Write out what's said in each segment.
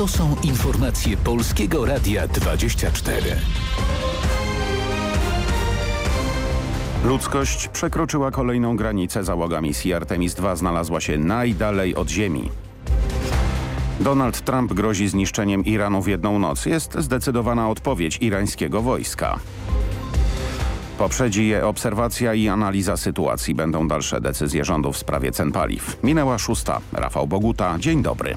To są informacje Polskiego Radia 24. Ludzkość przekroczyła kolejną granicę. Załoga misji Artemis II znalazła się najdalej od Ziemi. Donald Trump grozi zniszczeniem Iranu w jedną noc. Jest zdecydowana odpowiedź irańskiego wojska. Poprzedzi je obserwacja i analiza sytuacji. Będą dalsze decyzje rządu w sprawie cen paliw. Minęła szósta. Rafał Boguta. Dzień dobry.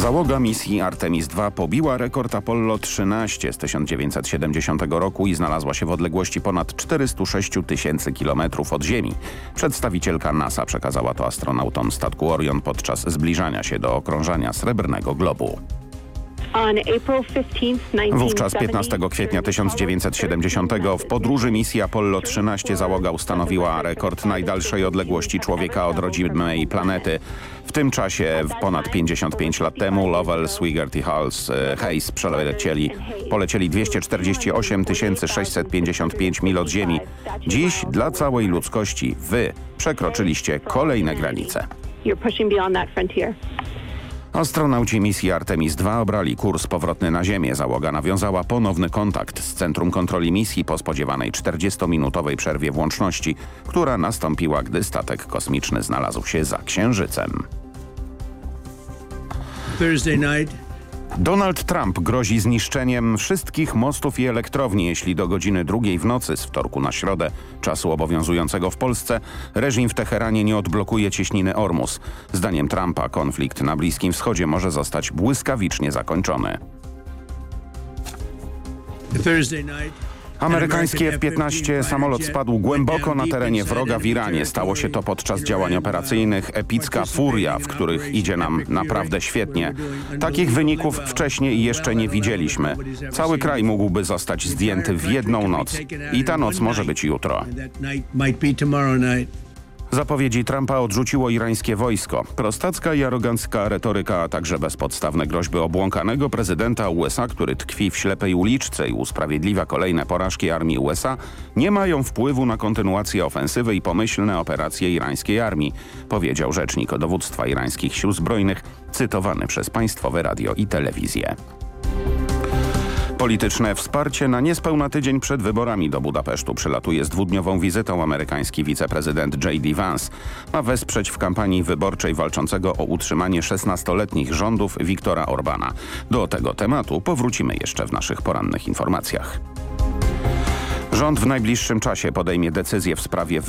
Załoga misji Artemis II pobiła rekord Apollo 13 z 1970 roku i znalazła się w odległości ponad 406 tysięcy kilometrów od Ziemi. Przedstawicielka NASA przekazała to astronautom statku Orion podczas zbliżania się do okrążania Srebrnego Globu. Wówczas 15 kwietnia 1970 w podróży misji Apollo 13 załoga ustanowiła rekord najdalszej odległości człowieka od rodzimej planety. W tym czasie ponad 55 lat temu Lovell, Swigert i Hals, e, Hayes przelecieli, polecieli 248 655 mil od Ziemi. Dziś dla całej ludzkości wy przekroczyliście kolejne granice. Astronauci misji Artemis II obrali kurs powrotny na Ziemię. Załoga nawiązała ponowny kontakt z Centrum Kontroli Misji po spodziewanej 40-minutowej przerwie włączności, która nastąpiła, gdy statek kosmiczny znalazł się za Księżycem. Thursday night Donald Trump grozi zniszczeniem wszystkich mostów i elektrowni, jeśli do godziny drugiej w nocy z wtorku na środę czasu obowiązującego w Polsce reżim w Teheranie nie odblokuje cieśniny Ormus. Zdaniem Trumpa konflikt na Bliskim Wschodzie może zostać błyskawicznie zakończony. Thursday night. Amerykański F-15 samolot spadł głęboko na terenie wroga w Iranie. Stało się to podczas działań operacyjnych Epicka Furia, w których idzie nam naprawdę świetnie. Takich wyników wcześniej jeszcze nie widzieliśmy. Cały kraj mógłby zostać zdjęty w jedną noc. I ta noc może być jutro. Zapowiedzi Trumpa odrzuciło irańskie wojsko. Prostacka i arogancka retoryka, a także bezpodstawne groźby obłąkanego prezydenta USA, który tkwi w ślepej uliczce i usprawiedliwia kolejne porażki armii USA, nie mają wpływu na kontynuację ofensywy i pomyślne operacje irańskiej armii, powiedział rzecznik dowództwa irańskich sił zbrojnych, cytowany przez państwowe radio i telewizję. Polityczne wsparcie na niespełna tydzień przed wyborami do Budapesztu przylatuje z dwudniową wizytą amerykański wiceprezydent J.D. Vance. Ma wesprzeć w kampanii wyborczej walczącego o utrzymanie 16-letnich rządów Viktora Orbana. Do tego tematu powrócimy jeszcze w naszych porannych informacjach. Rząd w najbliższym czasie podejmie decyzję w sprawie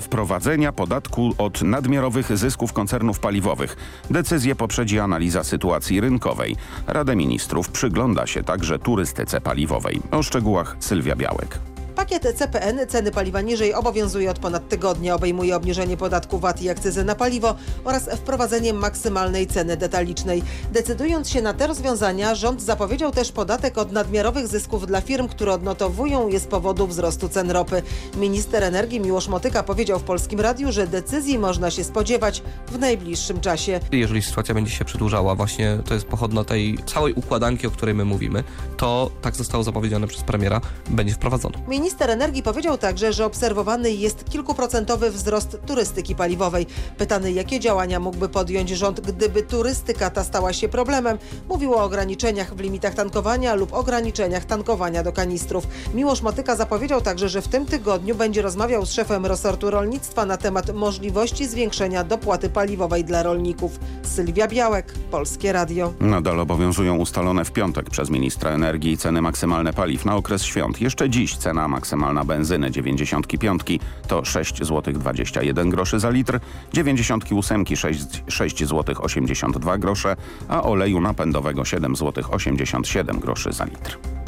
wprowadzenia podatku od nadmiarowych zysków koncernów paliwowych. Decyzję poprzedzi analiza sytuacji rynkowej. Rada Ministrów przygląda się także turystyce paliwowej. O szczegółach Sylwia Białek. Pakiet CPN ceny paliwa niżej obowiązuje od ponad tygodnia. Obejmuje obniżenie podatku VAT i akcyzy na paliwo oraz wprowadzenie maksymalnej ceny detalicznej. Decydując się na te rozwiązania, rząd zapowiedział też podatek od nadmiarowych zysków dla firm, które odnotowują je z powodu wzrostu cen ropy. Minister energii Miłosz Motyka powiedział w Polskim Radiu, że decyzji można się spodziewać w najbliższym czasie. Jeżeli sytuacja będzie się przedłużała, właśnie to jest pochodna tej całej układanki, o której my mówimy, to tak zostało zapowiedziane przez premiera, będzie wprowadzone. Minister energii powiedział także, że obserwowany jest kilkuprocentowy wzrost turystyki paliwowej. Pytany, jakie działania mógłby podjąć rząd, gdyby turystyka ta stała się problemem, mówił o ograniczeniach w limitach tankowania lub ograniczeniach tankowania do kanistrów. Miłosz Motyka zapowiedział także, że w tym tygodniu będzie rozmawiał z szefem resortu rolnictwa na temat możliwości zwiększenia dopłaty paliwowej dla rolników. Sylwia Białek, Polskie Radio. Nadal obowiązują ustalone w piątek przez ministra energii ceny maksymalne paliw na okres świąt. Jeszcze dziś cena maksymalna benzyny 95 to 6 zł 21 groszy za litr, 98 6, 6 zł 82 grosze, a oleju napędowego 7 zł 87 groszy za litr.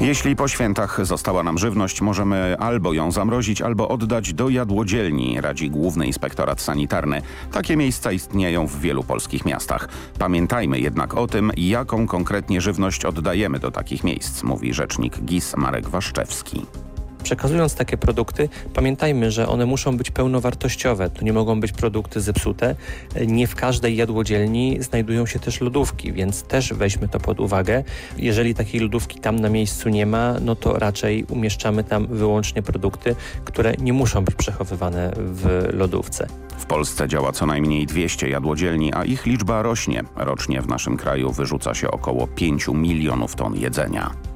Jeśli po świętach została nam żywność, możemy albo ją zamrozić, albo oddać do jadłodzielni, radzi Główny Inspektorat Sanitarny. Takie miejsca istnieją w wielu polskich miastach. Pamiętajmy jednak o tym, jaką konkretnie żywność oddajemy do takich miejsc, mówi rzecznik GIS Marek Waszczewski. Przekazując takie produkty, pamiętajmy, że one muszą być pełnowartościowe. To nie mogą być produkty zepsute. Nie w każdej jadłodzielni znajdują się też lodówki, więc też weźmy to pod uwagę. Jeżeli takiej lodówki tam na miejscu nie ma, no to raczej umieszczamy tam wyłącznie produkty, które nie muszą być przechowywane w lodówce. W Polsce działa co najmniej 200 jadłodzielni, a ich liczba rośnie. Rocznie w naszym kraju wyrzuca się około 5 milionów ton jedzenia.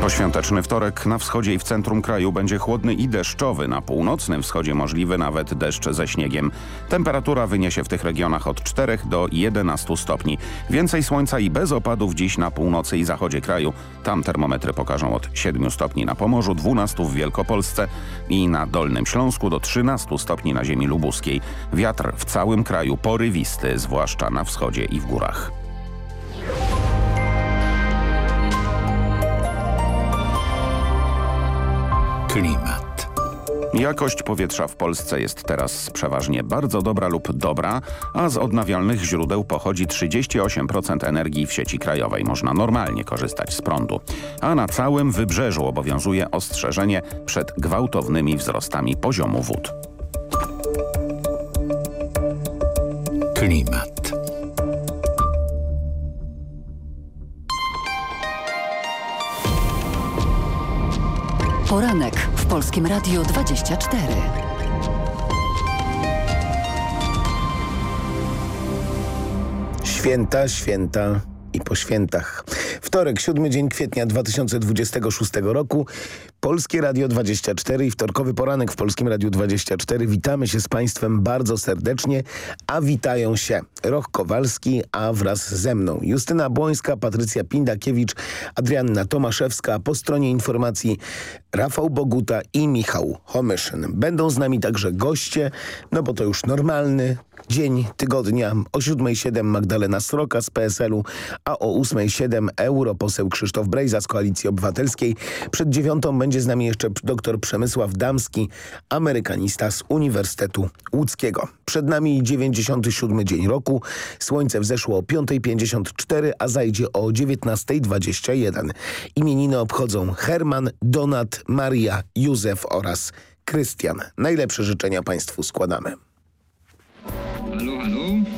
Poświąteczny wtorek na wschodzie i w centrum kraju będzie chłodny i deszczowy. Na północnym wschodzie możliwy nawet deszcz ze śniegiem. Temperatura wyniesie w tych regionach od 4 do 11 stopni. Więcej słońca i bez opadów dziś na północy i zachodzie kraju. Tam termometry pokażą od 7 stopni na Pomorzu, 12 w Wielkopolsce i na Dolnym Śląsku do 13 stopni na ziemi lubuskiej. Wiatr w całym kraju porywisty, zwłaszcza na wschodzie i w górach. Klimat. Jakość powietrza w Polsce jest teraz przeważnie bardzo dobra lub dobra, a z odnawialnych źródeł pochodzi 38% energii w sieci krajowej. Można normalnie korzystać z prądu. A na całym wybrzeżu obowiązuje ostrzeżenie przed gwałtownymi wzrostami poziomu wód. Klimat. Poranek w Polskim Radio 24. Święta, święta i po świętach. Wtorek, siódmy dzień kwietnia 2026 roku. Polskie Radio 24 i wtorkowy poranek w Polskim Radiu 24. Witamy się z Państwem bardzo serdecznie, a witają się Roch Kowalski, a wraz ze mną Justyna Błońska, Patrycja Pindakiewicz, Adrianna Tomaszewska, a po stronie informacji Rafał Boguta i Michał Homyszyn. Będą z nami także goście, no bo to już normalny dzień tygodnia. O 7.07 Magdalena Sroka z PSL-u, a o 8.07 europoseł Krzysztof Brejza z Koalicji Obywatelskiej. Przed dziewiątą będzie z nami jeszcze dr Przemysław Damski, amerykanista z Uniwersytetu Łódzkiego. Przed nami 97 dzień roku. Słońce wzeszło o 5.54, a zajdzie o 19.21. Imieniny obchodzą Herman, Donat, Maria, Józef oraz Krystian. Najlepsze życzenia Państwu składamy. Halo, halo,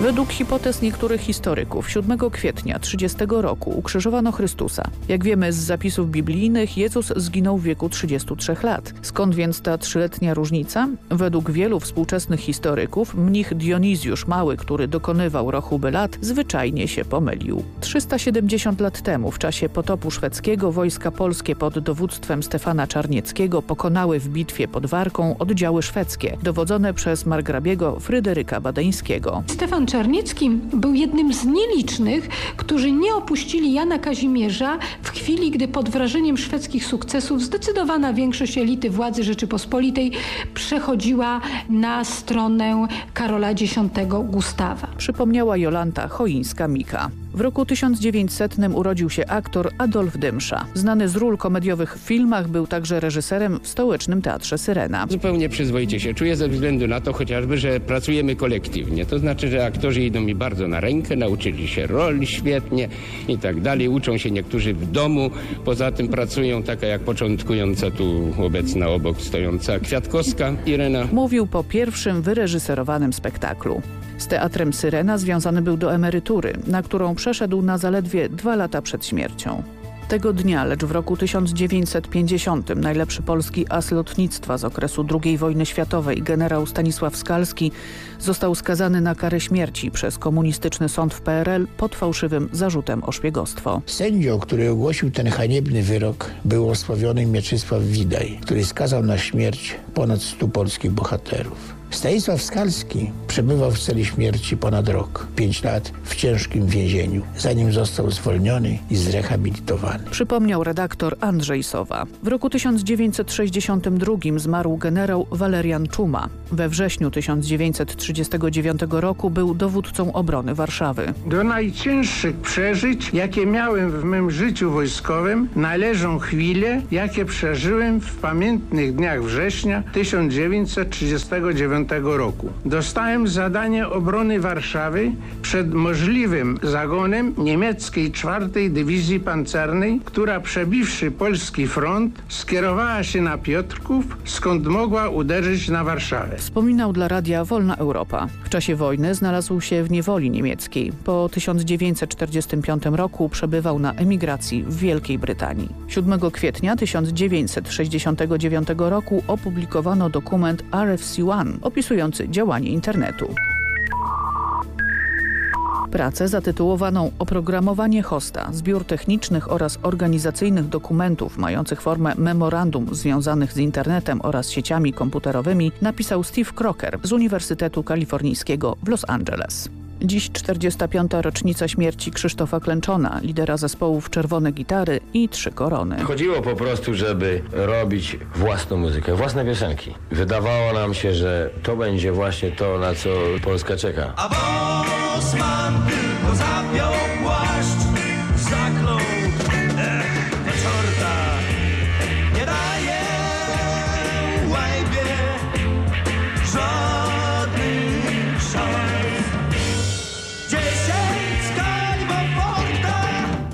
Według hipotez niektórych historyków 7 kwietnia 30 roku ukrzyżowano Chrystusa. Jak wiemy z zapisów biblijnych Jezus zginął w wieku 33 lat. Skąd więc ta trzyletnia różnica? Według wielu współczesnych historyków mnich Dionizjusz Mały, który dokonywał rochuby lat, zwyczajnie się pomylił. 370 lat temu w czasie potopu szwedzkiego wojska polskie pod dowództwem Stefana Czarnieckiego pokonały w bitwie pod Warką oddziały szwedzkie, dowodzone przez margrabiego Fryderyka Badeńskiego. Stefan Czarniecki był jednym z nielicznych, którzy nie opuścili Jana Kazimierza w chwili, gdy pod wrażeniem szwedzkich sukcesów zdecydowana większość elity władzy Rzeczypospolitej przechodziła na stronę Karola X Gustawa. Przypomniała Jolanta Choińska-Mika. W roku 1900 urodził się aktor Adolf Dymsza. Znany z ról komediowych w filmach, był także reżyserem w stołecznym teatrze Syrena. Zupełnie przyzwoicie się czuję ze względu na to chociażby, że pracujemy kolektywnie. To znaczy, że aktorzy idą mi bardzo na rękę, nauczyli się roli świetnie i tak dalej. Uczą się niektórzy w domu. Poza tym pracują taka jak początkująca tu obecna obok stojąca Kwiatkowska Irena. Mówił po pierwszym wyreżyserowanym spektaklu. Z teatrem Syrena związany był do emerytury, na którą przeszedł na zaledwie dwa lata przed śmiercią. Tego dnia, lecz w roku 1950 najlepszy polski as lotnictwa z okresu II wojny światowej generał Stanisław Skalski został skazany na karę śmierci przez komunistyczny sąd w PRL pod fałszywym zarzutem o szpiegostwo. Sędzią, który ogłosił ten haniebny wyrok był osławiony Mieczysław Widaj, który skazał na śmierć ponad 100 polskich bohaterów. Stanisław Skalski przebywał w celi śmierci ponad rok, pięć lat w ciężkim więzieniu, zanim został zwolniony i zrehabilitowany. Przypomniał redaktor Andrzej Sowa. W roku 1962 zmarł generał Walerian Czuma. We wrześniu 1939 roku był dowódcą obrony Warszawy. Do najcięższych przeżyć, jakie miałem w mym życiu wojskowym, należą chwile, jakie przeżyłem w pamiętnych dniach września 1939 roku. Dostałem zadanie obrony Warszawy przed możliwym zagonem niemieckiej czwartej Dywizji Pancernej, która przebiwszy polski front skierowała się na Piotrków, skąd mogła uderzyć na Warszawę. Wspominał dla radia Wolna Europa. W czasie wojny znalazł się w niewoli niemieckiej. Po 1945 roku przebywał na emigracji w Wielkiej Brytanii. 7 kwietnia 1969 roku opublikowano dokument RFC-1 opisujący działanie internetu. Pracę zatytułowaną Oprogramowanie hosta, zbiór technicznych oraz organizacyjnych dokumentów mających formę memorandum związanych z internetem oraz sieciami komputerowymi napisał Steve Crocker z Uniwersytetu Kalifornijskiego w Los Angeles. Dziś 45. rocznica śmierci Krzysztofa Klęczona, lidera zespołów Czerwone Gitary i Trzy Korony. Chodziło po prostu, żeby robić własną muzykę, własne piosenki. Wydawało nam się, że to będzie właśnie to, na co Polska czeka. A Bosman tylko zapiął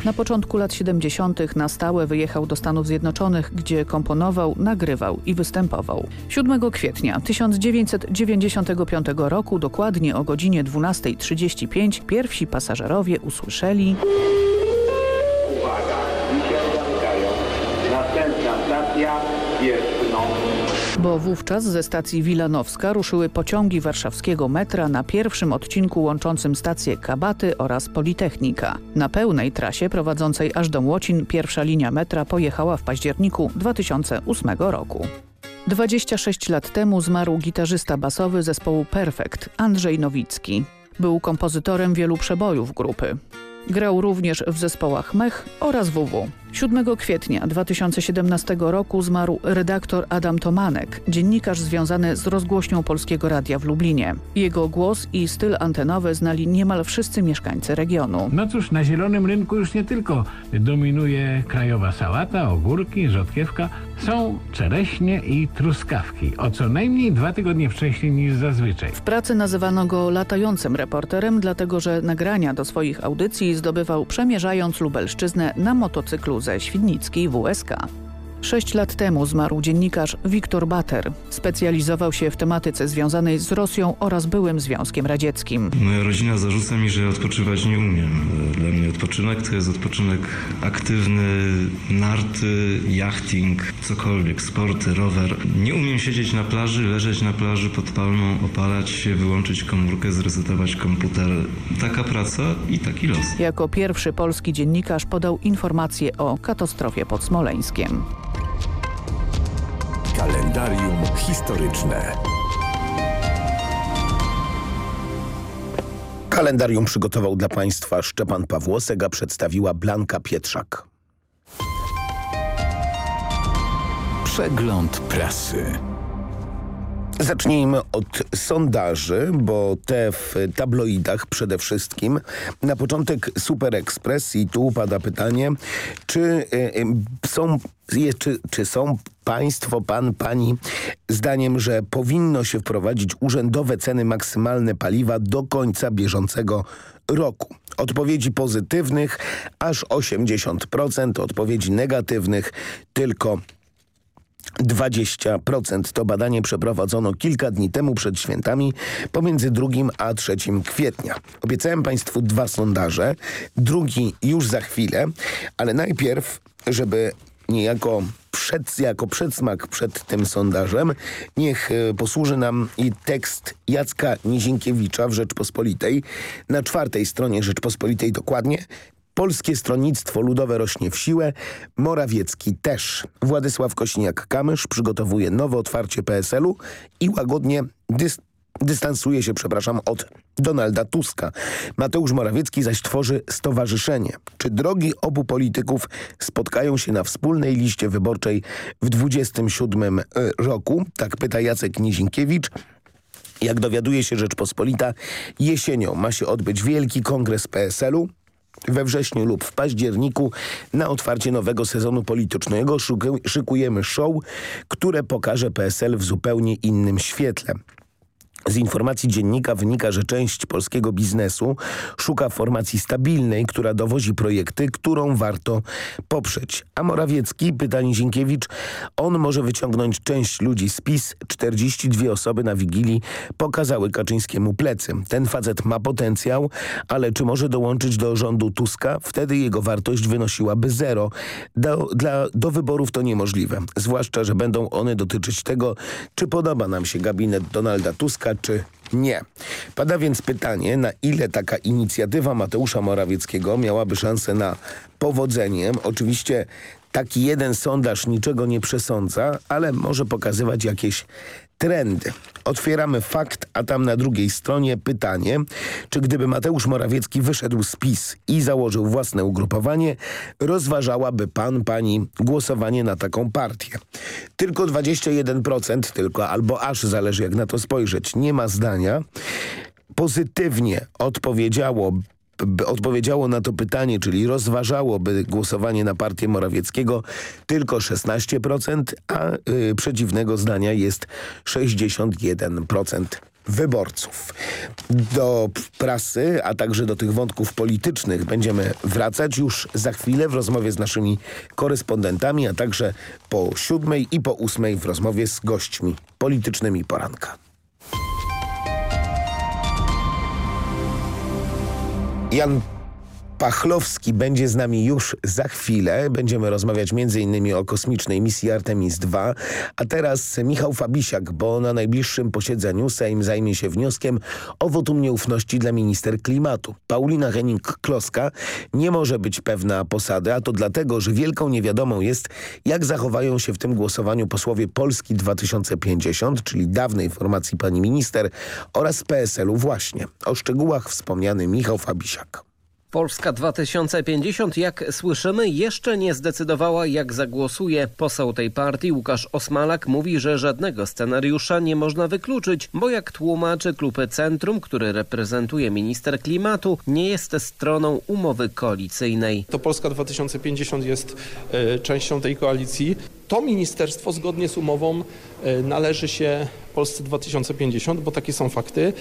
Na początku lat 70. na stałe wyjechał do Stanów Zjednoczonych, gdzie komponował, nagrywał i występował. 7 kwietnia 1995 roku, dokładnie o godzinie 12.35, pierwsi pasażerowie usłyszeli bo wówczas ze stacji Wilanowska ruszyły pociągi warszawskiego metra na pierwszym odcinku łączącym stacje Kabaty oraz Politechnika. Na pełnej trasie prowadzącej aż do Młocin pierwsza linia metra pojechała w październiku 2008 roku. 26 lat temu zmarł gitarzysta basowy zespołu Perfect, Andrzej Nowicki. Był kompozytorem wielu przebojów grupy. Grał również w zespołach Mech oraz WW. 7 kwietnia 2017 roku zmarł redaktor Adam Tomanek, dziennikarz związany z rozgłośnią Polskiego Radia w Lublinie. Jego głos i styl antenowy znali niemal wszyscy mieszkańcy regionu. No cóż, na zielonym rynku już nie tylko dominuje krajowa sałata, ogórki, rzodkiewka, są czereśnie i truskawki, o co najmniej dwa tygodnie wcześniej niż zazwyczaj. W pracy nazywano go latającym reporterem, dlatego że nagrania do swoich audycji zdobywał przemierzając Lubelszczyznę na motocyklu ze Świdnickiej WSK. Sześć lat temu zmarł dziennikarz Wiktor Bater. Specjalizował się w tematyce związanej z Rosją oraz byłym Związkiem Radzieckim. Moja rodzina zarzuca mi, że odpoczywać nie umiem. Dla mnie odpoczynek to jest odpoczynek aktywny, narty, jachting, cokolwiek, sporty, rower. Nie umiem siedzieć na plaży, leżeć na plaży pod palmą, opalać się, wyłączyć komórkę, zresetować komputer. Taka praca i taki los. Jako pierwszy polski dziennikarz podał informacje o katastrofie pod Smoleńskiem. Kalendarium historyczne. Kalendarium przygotował dla Państwa Szczepan Pawłosek, a przedstawiła Blanka Pietrzak. Przegląd prasy. Zacznijmy od sondaży, bo te w tabloidach przede wszystkim. Na początek Super Express i tu pada pytanie, czy y, y, są, czy, czy są państwo, pan, pani zdaniem, że powinno się wprowadzić urzędowe ceny maksymalne paliwa do końca bieżącego roku. Odpowiedzi pozytywnych aż 80%, odpowiedzi negatywnych tylko 20%. To badanie przeprowadzono kilka dni temu przed świętami pomiędzy 2 a 3 kwietnia. Obiecałem Państwu dwa sondaże, drugi już za chwilę, ale najpierw, żeby niejako przed, jako przedsmak przed tym sondażem, niech y, posłuży nam i tekst Jacka Nizinkiewicza w Rzeczpospolitej. Na czwartej stronie Rzeczpospolitej dokładnie Polskie Stronnictwo Ludowe rośnie w siłę, Morawiecki też. Władysław Kośniak-Kamysz przygotowuje nowe otwarcie PSL-u i łagodnie dys dystansuje się, przepraszam, od Donalda Tuska. Mateusz Morawiecki zaś tworzy stowarzyszenie. Czy drogi obu polityków spotkają się na wspólnej liście wyborczej w 27 roku? Tak pyta Jacek Nizinkiewicz. Jak dowiaduje się Rzeczpospolita, jesienią ma się odbyć wielki kongres PSL-u. We wrześniu lub w październiku na otwarcie nowego sezonu politycznego szykujemy show, które pokaże PSL w zupełnie innym świetle. Z informacji dziennika wynika, że część polskiego biznesu szuka formacji stabilnej, która dowozi projekty, którą warto poprzeć. A Morawiecki, pyta Nizinkiewicz, on może wyciągnąć część ludzi z PiS. 42 osoby na Wigilii pokazały Kaczyńskiemu plecy. Ten facet ma potencjał, ale czy może dołączyć do rządu Tuska? Wtedy jego wartość wynosiłaby zero. Do, dla, do wyborów to niemożliwe. Zwłaszcza, że będą one dotyczyć tego, czy podoba nam się gabinet Donalda Tuska, czy nie. Pada więc pytanie, na ile taka inicjatywa Mateusza Morawieckiego miałaby szansę na powodzenie. Oczywiście taki jeden sondaż niczego nie przesądza, ale może pokazywać jakieś trendy. Otwieramy fakt, a tam na drugiej stronie pytanie, czy gdyby Mateusz Morawiecki wyszedł z PiS i założył własne ugrupowanie, rozważałaby pan, pani głosowanie na taką partię. Tylko 21%, tylko albo aż zależy jak na to spojrzeć, nie ma zdania. Pozytywnie odpowiedziało odpowiedziało na to pytanie, czyli rozważałoby głosowanie na partię Morawieckiego tylko 16%, a y, przeciwnego zdania jest 61% wyborców. Do prasy, a także do tych wątków politycznych będziemy wracać już za chwilę w rozmowie z naszymi korespondentami, a także po siódmej i po ósmej w rozmowie z gośćmi politycznymi poranka. Jan Pachlowski będzie z nami już za chwilę. Będziemy rozmawiać m.in. o kosmicznej misji Artemis II. A teraz Michał Fabisiak, bo na najbliższym posiedzeniu Sejm zajmie się wnioskiem o wotum nieufności dla minister klimatu. Paulina Henning-Kloska nie może być pewna posady, a to dlatego, że wielką niewiadomą jest, jak zachowają się w tym głosowaniu posłowie Polski 2050, czyli dawnej formacji pani minister oraz PSL-u właśnie. O szczegółach wspomniany Michał Fabisiak. Polska 2050, jak słyszymy, jeszcze nie zdecydowała, jak zagłosuje. Poseł tej partii Łukasz Osmalak mówi, że żadnego scenariusza nie można wykluczyć, bo jak tłumaczy klub Centrum, który reprezentuje minister klimatu, nie jest stroną umowy koalicyjnej. To Polska 2050 jest y, częścią tej koalicji. To ministerstwo zgodnie z umową należy się Polsce 2050, bo takie są fakty.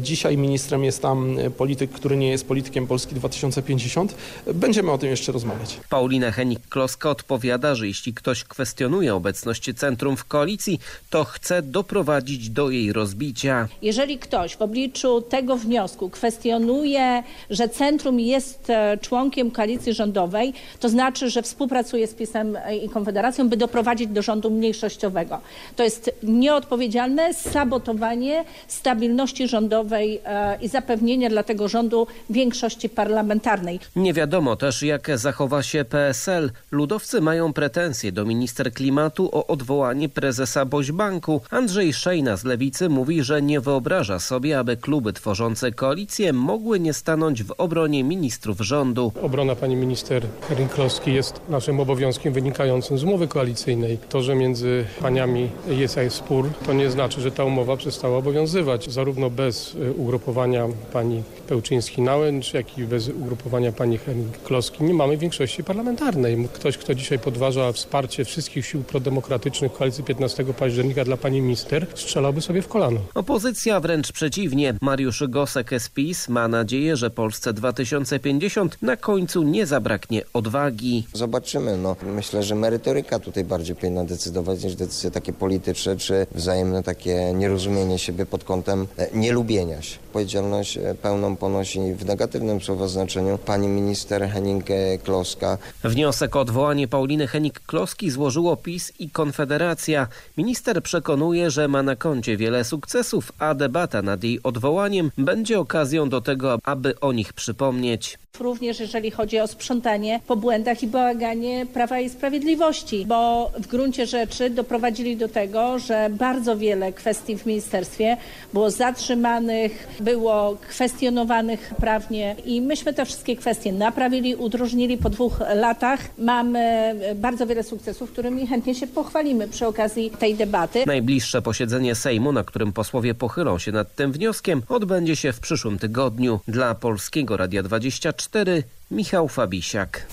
Dzisiaj ministrem jest tam polityk, który nie jest politykiem Polski 2050. Będziemy o tym jeszcze rozmawiać. Paulina Henik-Kloska odpowiada, że jeśli ktoś kwestionuje obecność centrum w koalicji, to chce doprowadzić do jej rozbicia. Jeżeli ktoś w obliczu tego wniosku kwestionuje, że centrum jest członkiem koalicji rządowej, to znaczy, że współpracuje z PiSem i Konfederacją, by doprowadzić do rządu mniejszościowego. To jest nieodpowiedzialne sabotowanie stabilności rządowej i zapewnienia dla tego rządu większości parlamentarnej. Nie wiadomo też, jak zachowa się PSL. Ludowcy mają pretensje do minister klimatu o odwołanie prezesa Boźbanku. Andrzej Szejna z Lewicy mówi, że nie wyobraża sobie, aby kluby tworzące koalicję mogły nie stanąć w obronie ministrów rządu. Obrona pani minister Rinklowski jest naszym obowiązkiem wynikającym z umowy koalicyjnej. To, że między paniami jest spór, to nie znaczy, że ta umowa przestała obowiązywać. Zarówno bez ugrupowania pani Pełczyński-Nałęcz, jak i bez ugrupowania pani Henning-Kloski nie mamy większości parlamentarnej. Ktoś, kto dzisiaj podważa wsparcie wszystkich sił prodemokratycznych koalicji 15 października dla pani minister, strzelałby sobie w kolano. Opozycja wręcz przeciwnie. Mariusz Gosek z PiS ma nadzieję, że Polsce 2050 na końcu nie zabraknie odwagi. Zobaczymy. No, myślę, że merytoryka tutaj bardziej powinna decydować niż decyzje takie polityczne czy wzajemne takie nierozumienie siebie pod kątem nielubienia się. Odpowiedzialność e, pełną ponosi w negatywnym słowa znaczeniu pani minister Henning e, Kloska. Wniosek o odwołanie Pauliny Henik-Kloski złożyło PiS i Konfederacja. Minister przekonuje, że ma na koncie wiele sukcesów, a debata nad jej odwołaniem będzie okazją do tego, aby o nich przypomnieć. Również jeżeli chodzi o sprzątanie po błędach i bałaganie Prawa i Sprawiedliwości, bo w gruncie rzeczy doprowadzili do tego, że bardzo wiele kwestii w ministerstwie było zatrzymanych, było kwestionowanych prawnie i myśmy te wszystkie kwestie naprawili, udrożnili po dwóch latach. Mamy bardzo wiele sukcesów, którymi chętnie się pochwalimy przy okazji tej debaty. Najbliższe posiedzenie Sejmu, na którym posłowie pochylą się nad tym wnioskiem, odbędzie się w przyszłym tygodniu. Dla Polskiego Radia 24 Michał Fabisiak.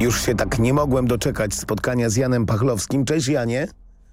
Już się tak nie mogłem doczekać spotkania z Janem Pachlowskim. Cześć Janie.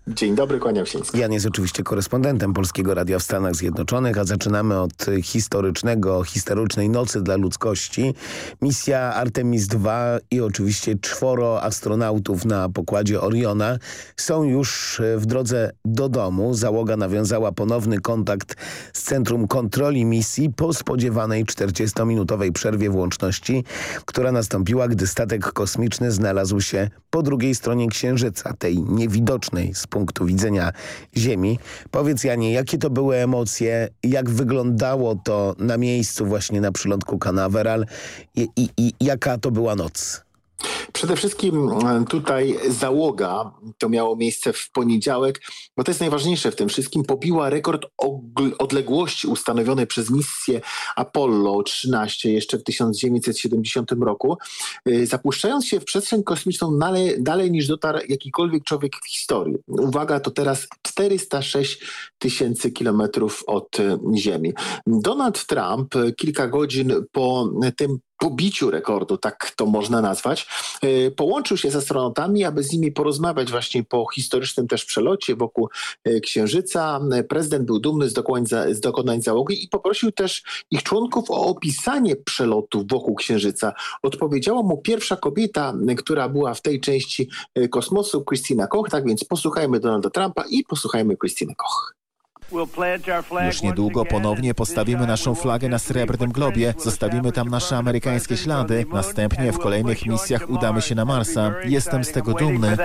Dzień dobry, kłaniam się. Jan jest oczywiście korespondentem Polskiego Radia w Stanach Zjednoczonych, a zaczynamy od historycznego, historycznej nocy dla ludzkości. Misja Artemis II i oczywiście czworo astronautów na pokładzie Oriona są już w drodze do domu. Załoga nawiązała ponowny kontakt z Centrum Kontroli Misji po spodziewanej 40-minutowej przerwie włączności, która nastąpiła, gdy statek kosmiczny znalazł się po drugiej stronie Księżyca, tej niewidocznej z punktu widzenia Ziemi. Powiedz Janie, jakie to były emocje, jak wyglądało to na miejscu właśnie na przylądku Canaveral i, i, i jaka to była noc? Przede wszystkim tutaj załoga, to miało miejsce w poniedziałek, bo to jest najważniejsze w tym wszystkim, pobiła rekord odległości ustanowionej przez misję Apollo 13 jeszcze w 1970 roku, zapuszczając się w przestrzeń kosmiczną dalej, dalej niż dotarł jakikolwiek człowiek w historii. Uwaga, to teraz 406 tysięcy kilometrów od Ziemi. Donald Trump kilka godzin po tym pobiciu rekordu, tak to można nazwać, połączył się z astronautami, aby z nimi porozmawiać właśnie po historycznym też przelocie wokół Księżyca. Prezydent był dumny z dokonań, z dokonań załogi i poprosił też ich członków o opisanie przelotu wokół Księżyca. Odpowiedziała mu pierwsza kobieta, która była w tej części kosmosu, Christina Koch, tak więc posłuchajmy Donalda Trumpa i posłuchajmy Christiny Koch. Już niedługo ponownie postawimy naszą flagę na Srebrnym Globie, zostawimy tam nasze amerykańskie ślady, następnie w kolejnych misjach udamy się na Marsa. Jestem z tego dumny.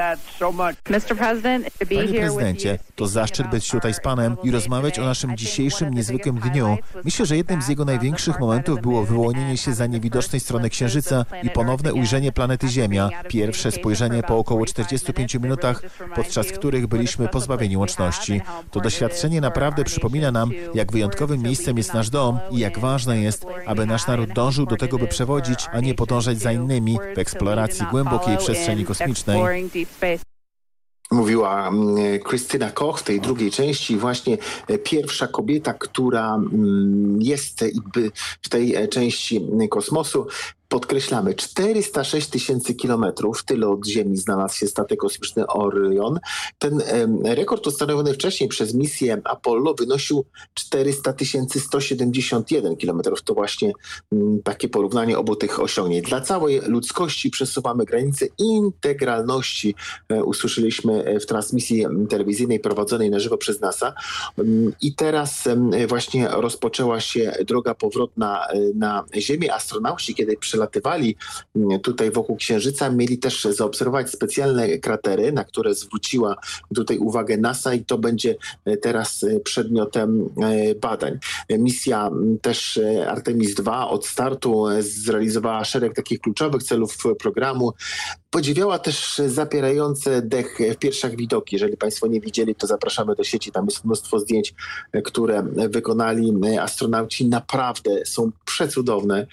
Panie prezydencie, to zaszczyt być tutaj z panem i rozmawiać o naszym dzisiejszym niezwykłym dniu. Myślę, że jednym z jego największych momentów było wyłonienie się za niewidocznej strony Księżyca i ponowne ujrzenie planety Ziemia. Pierwsze spojrzenie po około 45 minutach, podczas których byliśmy pozbawieni łączności. To doświadczenie naprawdę przypomina nam, jak wyjątkowym miejscem jest nasz dom i jak ważne jest, aby nasz naród dążył do tego, by przewodzić, a nie podążać za innymi w eksploracji głębokiej przestrzeni kosmicznej. Mówiła Krystyna Koch w tej drugiej części, właśnie pierwsza kobieta, która jest w tej części kosmosu. Podkreślamy, 406 tysięcy kilometrów, tyle od Ziemi znalazł się statek kosmiczny Orion. Ten e, rekord ustanowiony wcześniej przez misję Apollo wynosił 400 171 kilometrów. To właśnie m, takie porównanie obu tych osiągnięć. Dla całej ludzkości przesuwamy granicę integralności. E, usłyszeliśmy w transmisji telewizyjnej prowadzonej na żywo przez NASA. I teraz e, właśnie rozpoczęła się droga powrotna na Ziemię. Astronauci, kiedy przy przelatywali tutaj wokół Księżyca, mieli też zaobserwować specjalne kratery, na które zwróciła tutaj uwagę NASA i to będzie teraz przedmiotem badań. Misja też Artemis II od startu zrealizowała szereg takich kluczowych celów programu. Podziwiała też zapierające dech w pierwszych widoki. Jeżeli Państwo nie widzieli, to zapraszamy do sieci. Tam jest mnóstwo zdjęć, które wykonali astronauci. Naprawdę są przecudowne.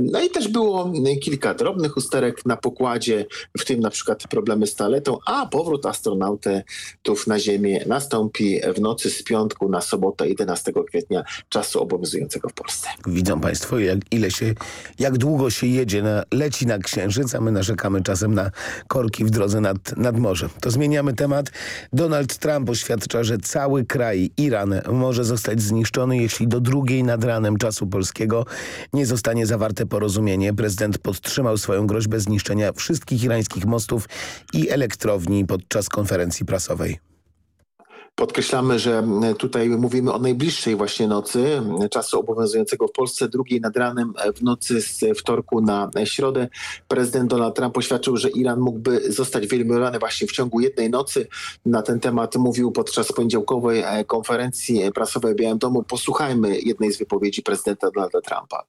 No i też było kilka drobnych usterek na pokładzie, w tym na przykład problemy z taletą, a powrót astronautów na Ziemię nastąpi w nocy z piątku na sobotę 11 kwietnia czasu obowiązującego w Polsce. Widzą Państwo, jak, ile się, jak długo się jedzie, na, leci na Księżyc, a my narzekamy czasem na korki w drodze nad, nad morze. To zmieniamy temat. Donald Trump oświadcza, że cały kraj, Iran, może zostać zniszczony, jeśli do drugiej nad ranem czasu polskiego nie zostanie zawarte porozumienie. Prezydent podtrzymał swoją groźbę zniszczenia wszystkich irańskich mostów i elektrowni podczas konferencji prasowej. Podkreślamy, że tutaj mówimy o najbliższej właśnie nocy, czasu obowiązującego w Polsce, drugiej nad ranem w nocy z wtorku na środę. Prezydent Donald Trump oświadczył, że Iran mógłby zostać wyeliminowany właśnie w ciągu jednej nocy. Na ten temat mówił podczas poniedziałkowej konferencji prasowej w Białym Domu. Posłuchajmy jednej z wypowiedzi prezydenta Donalda Trumpa.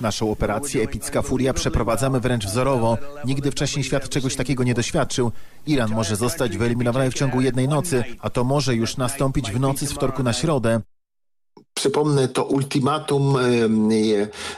Naszą operację Epicka Furia przeprowadzamy wręcz wzorowo. Nigdy wcześniej świat czegoś takiego nie doświadczył. Iran może zostać wyeliminowany w ciągu jednej nocy, a to może już nastąpić w nocy z wtorku na środę. Przypomnę, to ultimatum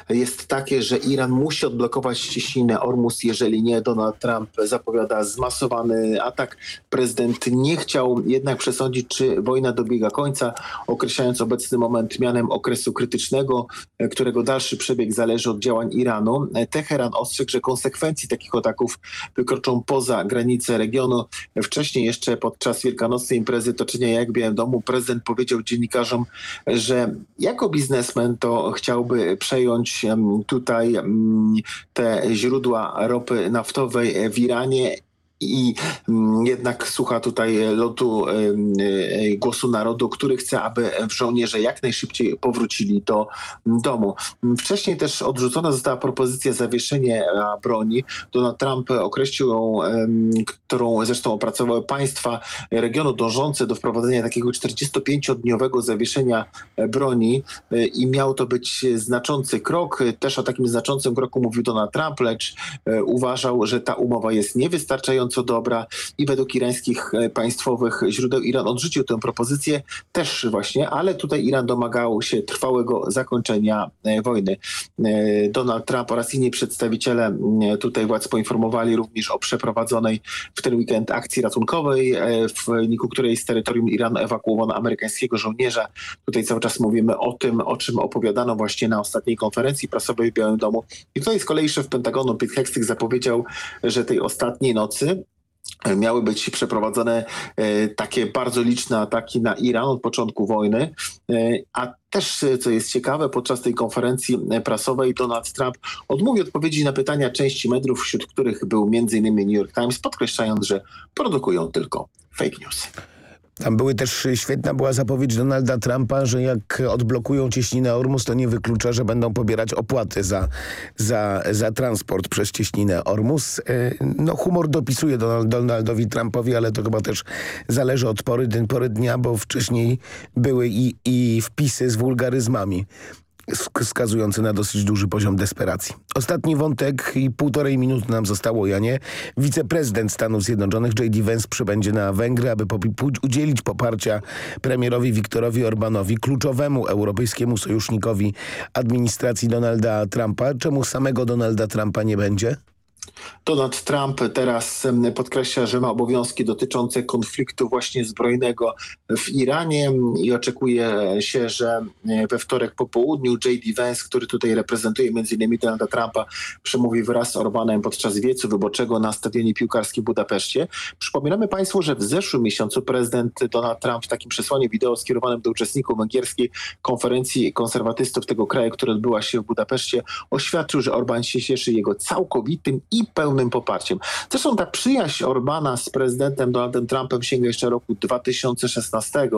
jest takie, że Iran musi odblokować ściśninę Ormus, jeżeli nie, Donald Trump zapowiada zmasowany atak. Prezydent nie chciał jednak przesądzić, czy wojna dobiega końca, określając obecny moment mianem okresu krytycznego, którego dalszy przebieg zależy od działań Iranu. Teheran ostrzegł, że konsekwencji takich ataków wykroczą poza granice regionu. Wcześniej jeszcze podczas wielkanocnej imprezy toczenia jak w Białym Domu prezydent powiedział dziennikarzom, że jako biznesmen to chciałby przejąć tutaj te źródła ropy naftowej w Iranie i jednak słucha tutaj lotu głosu narodu, który chce, aby żołnierze jak najszybciej powrócili do domu. Wcześniej też odrzucona została propozycja zawieszenia broni. Donald Trump określił ją, którą zresztą opracowały państwa regionu dążące do wprowadzenia takiego 45-dniowego zawieszenia broni i miał to być znaczący krok. Też o takim znaczącym kroku mówił Donald Trump, lecz uważał, że ta umowa jest niewystarczająca co dobra i według irańskich państwowych źródeł Iran odrzucił tę propozycję też właśnie, ale tutaj Iran domagał się trwałego zakończenia wojny. Donald Trump oraz inni przedstawiciele tutaj władz poinformowali również o przeprowadzonej w ten weekend akcji ratunkowej, w wyniku której z terytorium Iranu ewakuowano amerykańskiego żołnierza. Tutaj cały czas mówimy o tym, o czym opowiadano właśnie na ostatniej konferencji prasowej w Białym Domu. I tutaj z kolei szef Pentagonu Pete Hegseth zapowiedział, że tej ostatniej nocy miały być przeprowadzone takie bardzo liczne ataki na Iran od początku wojny, a też, co jest ciekawe, podczas tej konferencji prasowej Donald Trump odmówił odpowiedzi na pytania części mediów, wśród których był m.in. New York Times, podkreślając, że produkują tylko fake news. Tam były też, świetna była zapowiedź Donalda Trumpa, że jak odblokują cieśninę Ormus, to nie wyklucza, że będą pobierać opłaty za, za, za transport przez cieśninę Ormus. No humor dopisuje Donald, Donaldowi Trumpowi, ale to chyba też zależy od pory, pory dnia, bo wcześniej były i, i wpisy z wulgaryzmami wskazujący na dosyć duży poziom desperacji. Ostatni wątek i półtorej minuty nam zostało, Janie. Wiceprezydent Stanów Zjednoczonych J.D. Vance przybędzie na Węgry, aby udzielić poparcia premierowi Viktorowi Orbanowi, kluczowemu europejskiemu sojusznikowi administracji Donalda Trumpa. Czemu samego Donalda Trumpa nie będzie? Donald Trump teraz podkreśla, że ma obowiązki dotyczące konfliktu właśnie zbrojnego w Iranie i oczekuje się, że we wtorek po południu J.D. Vance, który tutaj reprezentuje m.in. Donalda Trumpa, przemówi wraz z Orbanem podczas wiecu wyborczego na stadionie piłkarskim w Budapeszcie. Przypominamy Państwu, że w zeszłym miesiącu prezydent Donald Trump w takim przesłaniu wideo skierowanym do uczestników węgierskiej konferencji konserwatystów tego kraju, która odbyła się w Budapeszcie, oświadczył, że Orban się cieszy jego całkowitym i pełnym poparciem. Zresztą ta przyjaźń Orbana z prezydentem Donaldem Trumpem sięga jeszcze roku 2016,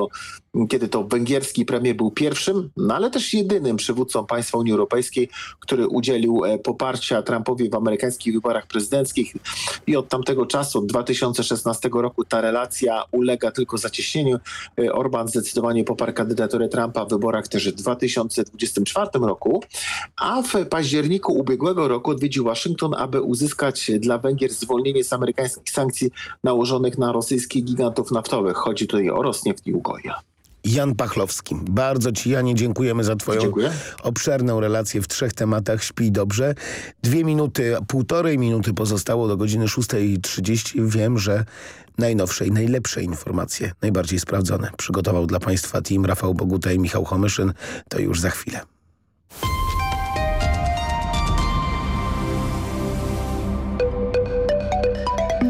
kiedy to węgierski premier był pierwszym, no ale też jedynym przywódcą państwa Unii Europejskiej, który udzielił poparcia Trumpowi w amerykańskich wyborach prezydenckich i od tamtego czasu, od 2016 roku ta relacja ulega tylko zacieśnieniu. Orban zdecydowanie poparł kandydaturę Trumpa w wyborach też w 2024 roku, a w październiku ubiegłego roku odwiedził Waszyngton, aby uzyskać dla Węgier zwolnienie z amerykańskich sankcji nałożonych na rosyjskich gigantów naftowych. Chodzi tutaj o Rosneft i Ugoja. Jan Pachlowski. Bardzo Ci, Janie, dziękujemy za Twoją Dziękuję. obszerną relację w trzech tematach. Śpij dobrze. Dwie minuty, półtorej minuty pozostało do godziny 6.30. Wiem, że najnowsze i najlepsze informacje, najbardziej sprawdzone, przygotował dla Państwa team Rafał Boguta i Michał Homyszyn. To już za chwilę.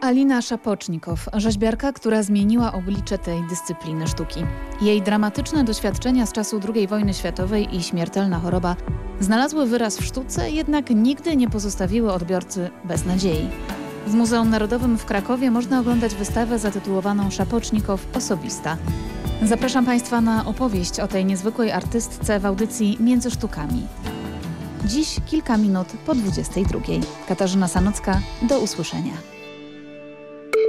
Alina Szapocznikow, rzeźbiarka, która zmieniła oblicze tej dyscypliny sztuki. Jej dramatyczne doświadczenia z czasu II wojny światowej i śmiertelna choroba znalazły wyraz w sztuce, jednak nigdy nie pozostawiły odbiorcy bez nadziei. W Muzeum Narodowym w Krakowie można oglądać wystawę zatytułowaną Szapocznikow Osobista. Zapraszam Państwa na opowieść o tej niezwykłej artystce w audycji Między Sztukami. Dziś kilka minut po 22. Katarzyna Sanocka, do usłyszenia.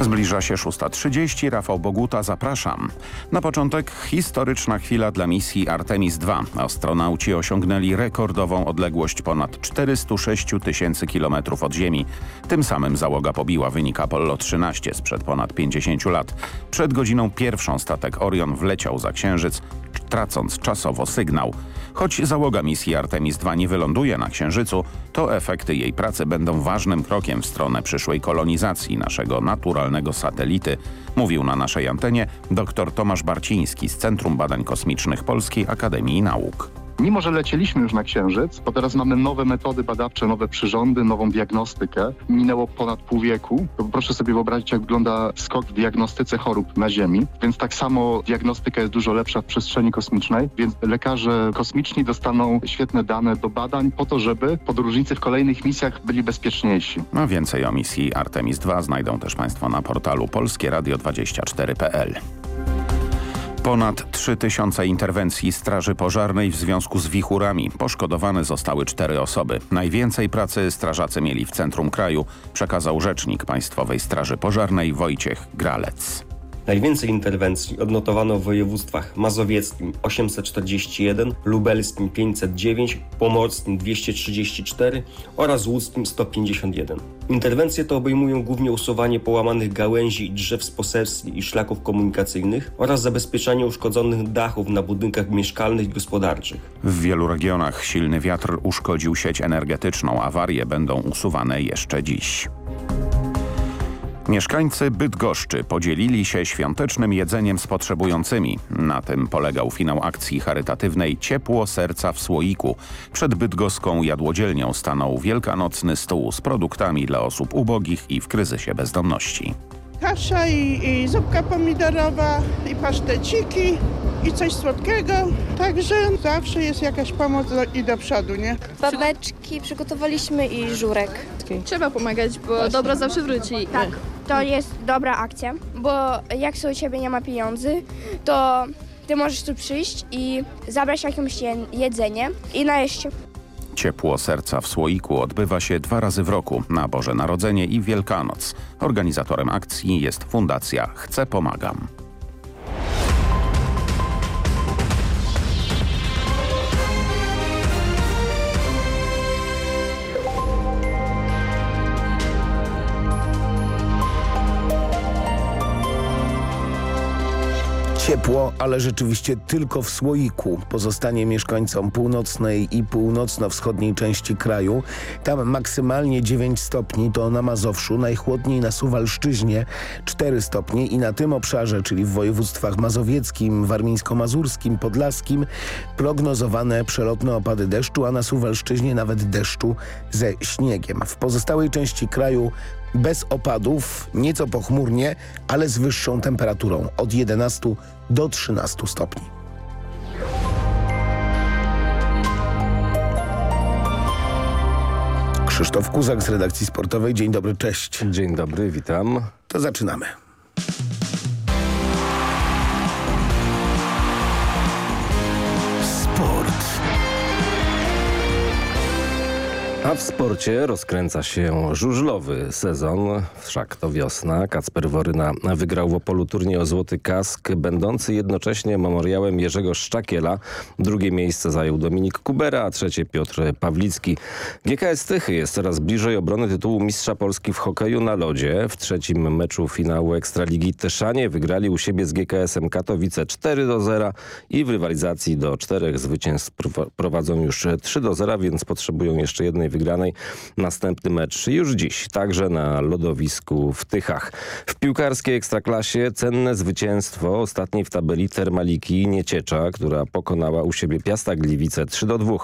Zbliża się 6.30. Rafał Boguta, zapraszam. Na początek historyczna chwila dla misji Artemis II. Astronauci osiągnęli rekordową odległość ponad 406 tysięcy kilometrów od Ziemi. Tym samym załoga pobiła wynik Apollo 13 sprzed ponad 50 lat. Przed godziną pierwszą statek Orion wleciał za Księżyc, tracąc czasowo sygnał. Choć załoga misji Artemis II nie wyląduje na Księżycu, to efekty jej pracy będą ważnym krokiem w stronę przyszłej kolonizacji naszego naturalnego satelity, mówił na naszej antenie dr Tomasz Barciński z Centrum Badań Kosmicznych Polskiej Akademii Nauk. Mimo, że lecieliśmy już na Księżyc, to teraz mamy nowe metody badawcze, nowe przyrządy, nową diagnostykę. Minęło ponad pół wieku. To proszę sobie wyobrazić, jak wygląda skok w diagnostyce chorób na Ziemi. Więc tak samo diagnostyka jest dużo lepsza w przestrzeni kosmicznej, więc lekarze kosmiczni dostaną świetne dane do badań po to, żeby podróżnicy w kolejnych misjach byli bezpieczniejsi. A więcej o misji Artemis II znajdą też Państwo na portalu polskieradio24.pl. Ponad 3000 interwencji Straży Pożarnej w związku z wichurami. Poszkodowane zostały cztery osoby. Najwięcej pracy strażacy mieli w centrum kraju, przekazał rzecznik Państwowej Straży Pożarnej Wojciech Gralec. Najwięcej interwencji odnotowano w województwach mazowieckim 841, lubelskim 509, pomorskim 234 oraz łódzkim 151. Interwencje te obejmują głównie usuwanie połamanych gałęzi i drzew z poselstw i szlaków komunikacyjnych oraz zabezpieczanie uszkodzonych dachów na budynkach mieszkalnych i gospodarczych. W wielu regionach silny wiatr uszkodził sieć energetyczną. Awarie będą usuwane jeszcze dziś. Mieszkańcy Bydgoszczy podzielili się świątecznym jedzeniem z potrzebującymi. Na tym polegał finał akcji charytatywnej Ciepło Serca w Słoiku. Przed bydgoską jadłodzielnią stanął wielkanocny stół z produktami dla osób ubogich i w kryzysie bezdomności. Kasza i, i zupka pomidorowa, i paszteciki, i coś słodkiego. Także zawsze jest jakaś pomoc do, i do przodu, nie? Babeczki przygotowaliśmy i żurek. Trzeba pomagać, bo dobro zawsze wróci. Tak, to jest dobra akcja, bo jak u ciebie nie ma pieniędzy, to ty możesz tu przyjść i zabrać jakieś je- jedzenie i najeść się. Ciepło Serca w Słoiku odbywa się dwa razy w roku, na Boże Narodzenie i Wielkanoc. Organizatorem akcji jest Fundacja Chcę Pomagam. Ciepło, ale rzeczywiście tylko w słoiku pozostanie mieszkańcom północnej i północno-wschodniej części kraju. Tam maksymalnie 9 stopni to na Mazowszu, najchłodniej na Suwalszczyźnie 4 stopnie i na tym obszarze, czyli w województwach mazowieckim, warmińsko-mazurskim, podlaskim prognozowane przelotne opady deszczu, a na Suwalszczyźnie nawet deszczu ze śniegiem. W pozostałej części kraju bez opadów, nieco pochmurnie, ale z wyższą temperaturą od 11 do 13 stopni. Krzysztof Kuzak z redakcji sportowej. Dzień dobry, cześć. Dzień dobry, witam. To zaczynamy. A w sporcie rozkręca się żużlowy sezon, wszak to wiosna. Kacper Woryna wygrał w Opolu turniej o Złoty Kask, będący jednocześnie memoriałem Jerzego Szczakiela. Drugie miejsce zajął Dominik Kubera, a trzecie Piotr Pawlicki. GKS Tychy jest coraz bliżej obrony tytułu Mistrza Polski w hokeju na lodzie. W trzecim meczu finału Ekstraligi Tyszanie wygrali u siebie z GKS-em Katowice 4 do 0 i w rywalizacji do czterech zwycięstw prowadzą już 3 do 0, więc potrzebują jeszcze jednej wygranej. Następny mecz już dziś, także na lodowisku w Tychach. W piłkarskiej ekstraklasie cenne zwycięstwo ostatniej w tabeli Termaliki Nieciecza, która pokonała u siebie Piasta Gliwice 3 do 2.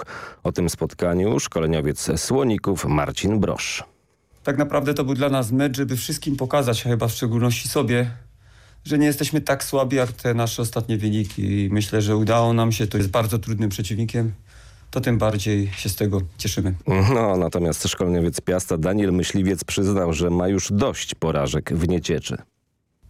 O tym spotkaniu szkoleniowiec Słoników Marcin Brosz. Tak naprawdę to był dla nas mecz, żeby wszystkim pokazać, a chyba w szczególności sobie, że nie jesteśmy tak słabi jak te nasze ostatnie wyniki. I myślę, że udało nam się. To jest bardzo trudnym przeciwnikiem. To tym bardziej się z tego cieszymy. No, natomiast szkoleniowiec Piasta Daniel Myśliwiec przyznał, że ma już dość porażek w Niecieczy.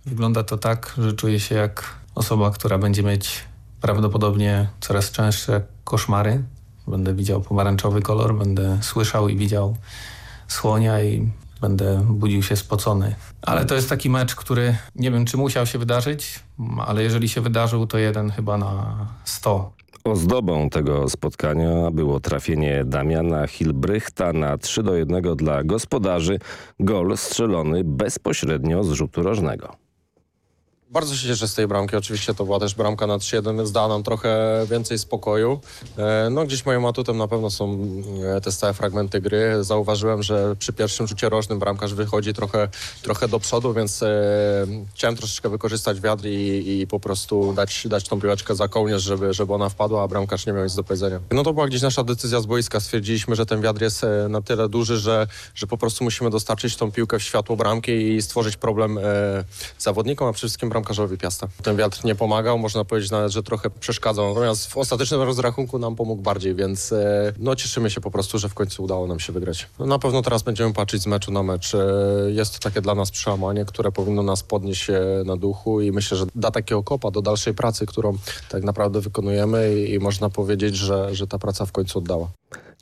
Wygląda to tak, że czuję się jak osoba, która będzie mieć prawdopodobnie coraz częstsze koszmary. Będę widział pomarańczowy kolor, będę słyszał i widział słonia i będę budził się spocony. Ale to jest taki mecz, który nie wiem, czy musiał się wydarzyć, ale jeżeli się wydarzył, to jeden chyba na 100. Ozdobą tego spotkania było trafienie Damiana Hilbrychta na 3 do 1 dla gospodarzy. Gol strzelony bezpośrednio z rzutu rożnego. Bardzo się cieszę z tej bramki. Oczywiście to była też bramka na 3-1, więc da nam trochę więcej spokoju. E, no gdzieś moim atutem na pewno są e, te stałe fragmenty gry. Zauważyłem, że przy pierwszym rzucie rożnym bramkarz wychodzi trochę, trochę do przodu, więc e, chciałem troszeczkę wykorzystać wiatr i, i po prostu dać, dać tą piłeczkę za kołnierz, żeby, żeby ona wpadła, a bramkarz nie miał nic do powiedzenia. No to była gdzieś nasza decyzja z boiska. Stwierdziliśmy, że ten wiatr jest na tyle duży, że, że po prostu musimy dostarczyć tą piłkę w światło bramki i stworzyć problem zawodnikom, a przede wszystkim bramkarzom bramkarzowi Piasta. Ten wiatr nie pomagał, można powiedzieć nawet, że trochę przeszkadzał. Natomiast w ostatecznym rozrachunku nam pomógł bardziej, więc e, no cieszymy się po prostu, że w końcu udało nam się wygrać. No, na pewno teraz będziemy patrzeć z meczu na mecz. E, jest to takie dla nas przełamanie, które powinno nas podnieść na duchu i myślę, że da takiego kopa do dalszej pracy, którą tak naprawdę wykonujemy i, i można powiedzieć, że, że ta praca w końcu oddała.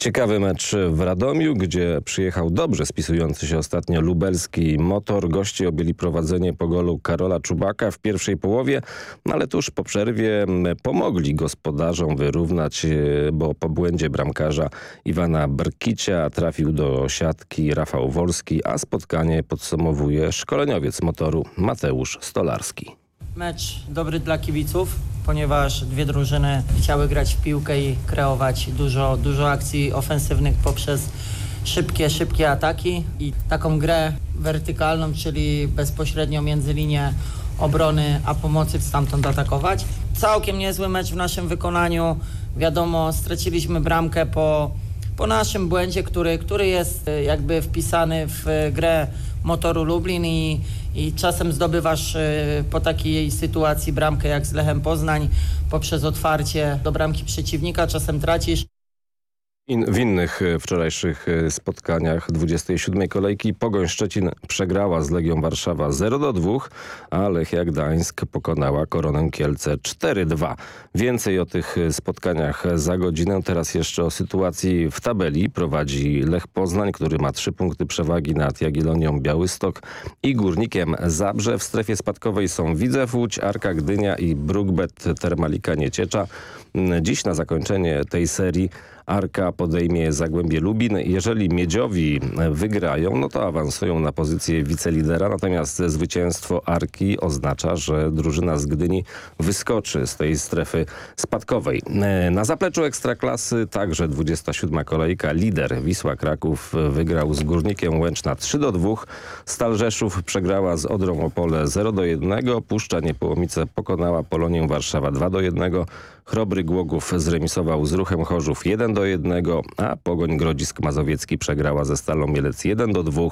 Ciekawy mecz w Radomiu, gdzie przyjechał dobrze spisujący się ostatnio lubelski motor. Goście objęli prowadzenie po golu Karola Czubaka w pierwszej połowie, no ale tuż po przerwie pomogli gospodarzom wyrównać, e, bo po błędzie bramkarza Iwana Brkicia trafił do siatki Rafał Wolski, a spotkanie podsumowuje szkoleniowiec motoru Mateusz Stolarski. Mecz dobry dla kibiców, ponieważ dwie drużyny chciały grać w piłkę i kreować dużo, dużo akcji ofensywnych poprzez szybkie, szybkie ataki i taką grę wertykalną, czyli bezpośrednio między linię obrony, a pomocy stamtąd atakować. Całkiem niezły mecz w naszym wykonaniu. Wiadomo, straciliśmy bramkę po, po naszym błędzie, który, który jest jakby wpisany w grę motoru Lublin i i czasem zdobywasz y, po takiej sytuacji bramkę jak z Lechem Poznań poprzez otwarcie do bramki przeciwnika, czasem tracisz. In, w innych e, wczorajszych e, spotkaniach 27. kolejki Pogoń Szczecin przegrała z Legią Warszawa 0 do 2, a Lechia Gdańsk pokonała Koronę Kielce 4-2. Więcej o tych e, spotkaniach za godzinę. Teraz jeszcze o sytuacji w tabeli. Prowadzi Lech Poznań, który ma trzy punkty przewagi nad Jagiellonią Białystok i Górnikiem Zabrze. W strefie spadkowej są Widzew Łódź, Arka Gdynia i Brugbet Termalika Nieciecza. Dziś na zakończenie tej serii Arka podejmie Zagłębie Lubin. Jeżeli Miedziowi wygrają, no to awansują na pozycję wicelidera, natomiast zwycięstwo Arki oznacza, że drużyna z Gdyni wyskoczy z tej strefy spadkowej. Na zapleczu Ekstraklasy także 27. kolejka. Lider Wisła Kraków wygrał z Górnikiem Łęczna 3 do 2. Stal Rzeszów przegrała z Odrą Opole 0 do 1. Puszcza Niepołomice pokonała Polonię Warszawa 2 do 1. Chrobry Głogów zremisował z Ruchem Chorzów 1 do 1, a Pogoń Grodzisk Mazowiecki przegrała ze Stalą Mielec 1 do 2.